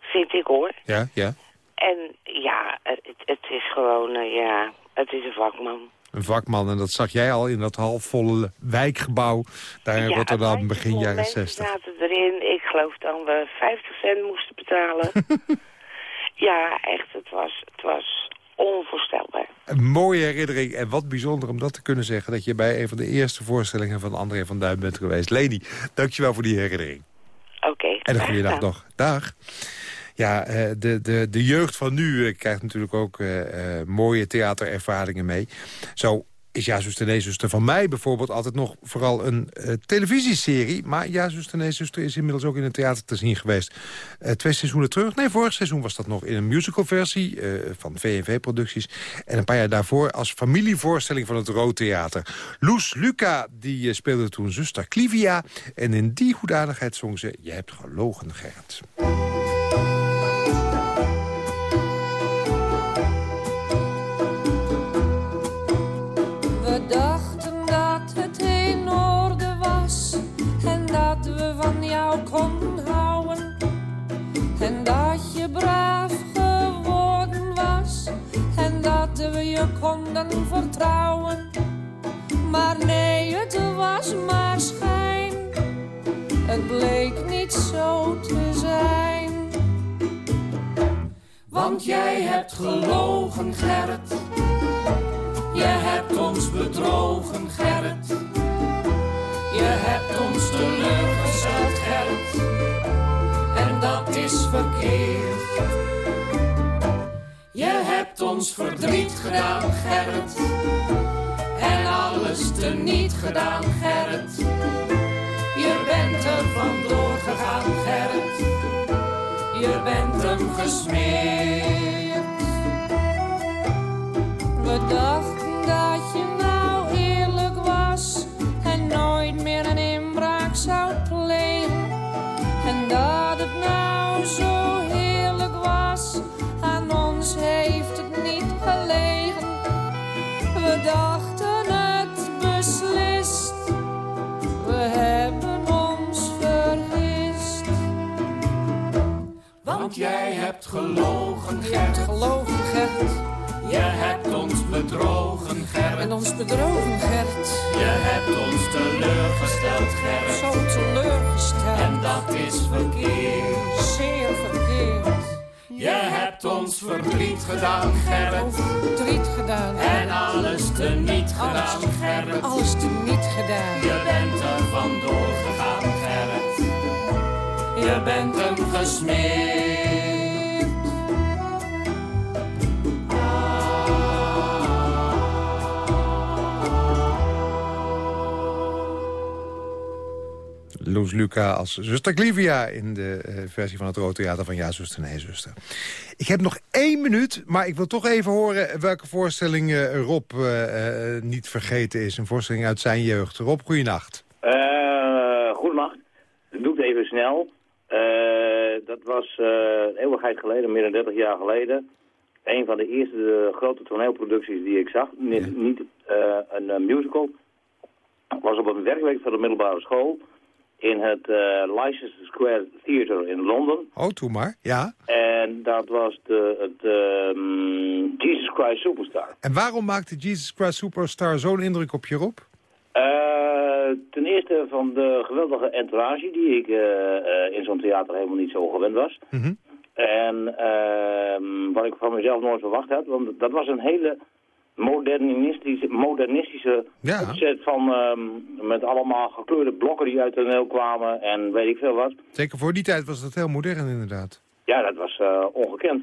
E: vind ik hoor.
C: Ja, ja.
E: En ja, het, het is gewoon, eh, ja, het is een vakman.
C: Een vakman. En dat zag jij al in dat halfvolle wijkgebouw daar in
E: Ja,
C: Rotterdam begin jaren
E: mensen
C: 60.
E: zaten erin. Ik geloof dan we 50 cent moesten betalen. ja, echt, het was, het was onvoorstelbaar.
C: Een mooie herinnering en wat bijzonder om dat te kunnen zeggen... dat je bij een van de eerste voorstellingen van André van Duin bent geweest. Leni, dankjewel voor die herinnering.
E: Oké.
C: En een goede dag nog. Dag. Ja, eh, de, de, de jeugd van nu eh, krijgt natuurlijk ook eh, mooie theaterervaringen mee. Zo is Ja, zuster, nee, van mij bijvoorbeeld altijd nog vooral een eh, televisieserie. Maar Ja, zuster, nee, is inmiddels ook in het theater te zien geweest. Eh, twee seizoenen terug. Nee, vorig seizoen was dat nog in een musicalversie eh, van V&V Producties. En een paar jaar daarvoor als familievoorstelling van het Rood Theater. Loes Luca, die speelde toen zuster Clivia. En in die hoedanigheid zong ze Je hebt gelogen, Gerrit.
L: Konden vertrouwen. Maar nee, het was maar schijn. Het bleek niet zo te zijn. Want jij hebt gelogen, Gerrit. Je hebt ons bedrogen, Gerrit. Je hebt ons teleurgesteld, Gerrit. En dat is verkeerd. Je hebt ons verdriet gedaan, Gerrit. En alles teniet gedaan, Gerrit. Je bent er vandoor gegaan, Gerrit. Je bent hem gesmeerd. We dachten dat je nou eerlijk was en nooit meer een inbraak zou plegen. En dat het nou zo niet gelegen. We dachten het beslist, we hebben ons vergist. Want jij hebt gelogen, Gert. gelogen, Gert. Je hebt ons bedrogen, Gert. En ons bedrogen, Gert. Je hebt ons teleurgesteld, Gert. Zo teleurgesteld. En dat is verkeerd. Zeer verkeerd. Je hebt ons verdriet gedaan, Gerrit. Verdriet gedaan. En alles teniet gedaan, Gerrit. Alles teniet gedaan. Je bent er vandoor gegaan, Gerrit. Je bent hem gesmeerd.
C: Loes Luca als zuster Clivia in de eh, versie van het Rood Theater van Ja, zuster, nee, zuster. Ik heb nog één minuut, maar ik wil toch even horen welke voorstelling eh, Rob eh, niet vergeten is. Een voorstelling uit zijn jeugd. Rob, goeienacht.
M: Goedenacht. Ik doe het even snel. Dat was een eeuwigheid geleden, meer dan 30 jaar geleden. Een van de eerste grote toneelproducties die ik zag. Niet, niet een musical. was op een werkweek van de middelbare school. In het eh, Leicester Square Theatre in Londen.
C: Oh, toe maar. Ja.
M: En dat was de, het ehm, Jesus Christ Superstar.
C: En waarom maakte Jesus Christ Superstar zo'n indruk op je Rob?
M: Eh, ten eerste van de geweldige entourage die ik eh, in zo'n theater helemaal niet zo gewend was.
C: Mhm.
M: En ehm, wat ik van mezelf nooit verwacht had, want dat was een hele modernistische, modernistische
C: Ja.
M: opzet van ehm, met allemaal gekleurde blokken die uit de toneel kwamen en weet ik veel wat.
C: Zeker voor die tijd was dat heel modern inderdaad.
M: Ja, dat was eh, ongekend.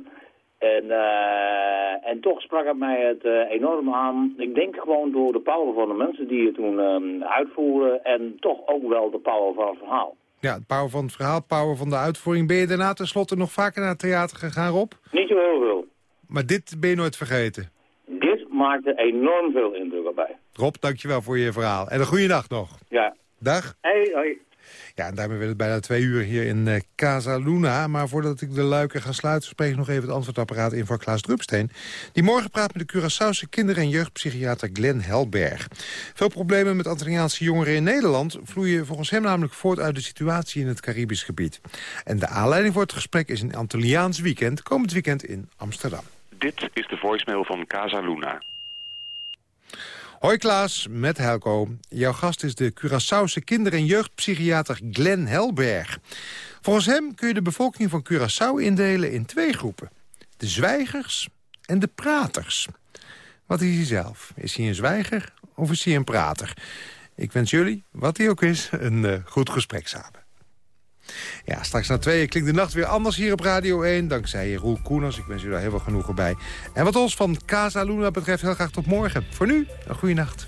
M: En, eh, en toch sprak het mij het eh, enorm aan. Ik denk gewoon door de power van de mensen die het toen ehm, uitvoeren en toch ook wel de power van het verhaal.
C: Ja, het power van het verhaal, power van de uitvoering. Ben je daarna tenslotte nog vaker naar het theater gegaan, Rob?
M: Niet zo heel veel.
C: Maar dit ben je nooit vergeten.
M: Maakte enorm veel indruk op mij.
C: Rob, dankjewel voor je verhaal. En een goede nacht nog.
M: Ja.
C: Dag.
M: Hey, hoi.
C: Ja, en daarmee werd het bijna twee uur hier in eh, Casa Luna. Maar voordat ik de luiken ga sluiten... spreek ik nog even het antwoordapparaat in voor Klaas Drupsteen. Die morgen praat met de Curaçaose kinder- en jeugdpsychiater Glenn Helberg. Veel problemen met Antilliaanse jongeren in Nederland... vloeien volgens hem namelijk voort uit de situatie in het Caribisch gebied. En de aanleiding voor het gesprek is een Antilliaans weekend... komend weekend in Amsterdam.
N: Dit is de voicemail van Casa Luna.
C: Hoi Klaas, met Helco. Jouw gast is de Curaçaose kinder- en jeugdpsychiater Glenn Helberg. Volgens hem kun je de bevolking van Curaçao indelen in twee groepen. De zwijgers en de praters. Wat is hij zelf? Is hij een zwijger of is hij een prater? Ik wens jullie, wat hij ook is, een eh, goed gesprek samen. Ja, straks na tweeën klinkt de nacht weer anders hier op Radio 1. Dankzij Roel Koeners. Ik wens u daar heel veel genoegen bij. En wat ons van Casa Luna betreft, heel graag tot morgen. Voor nu, een goede nacht.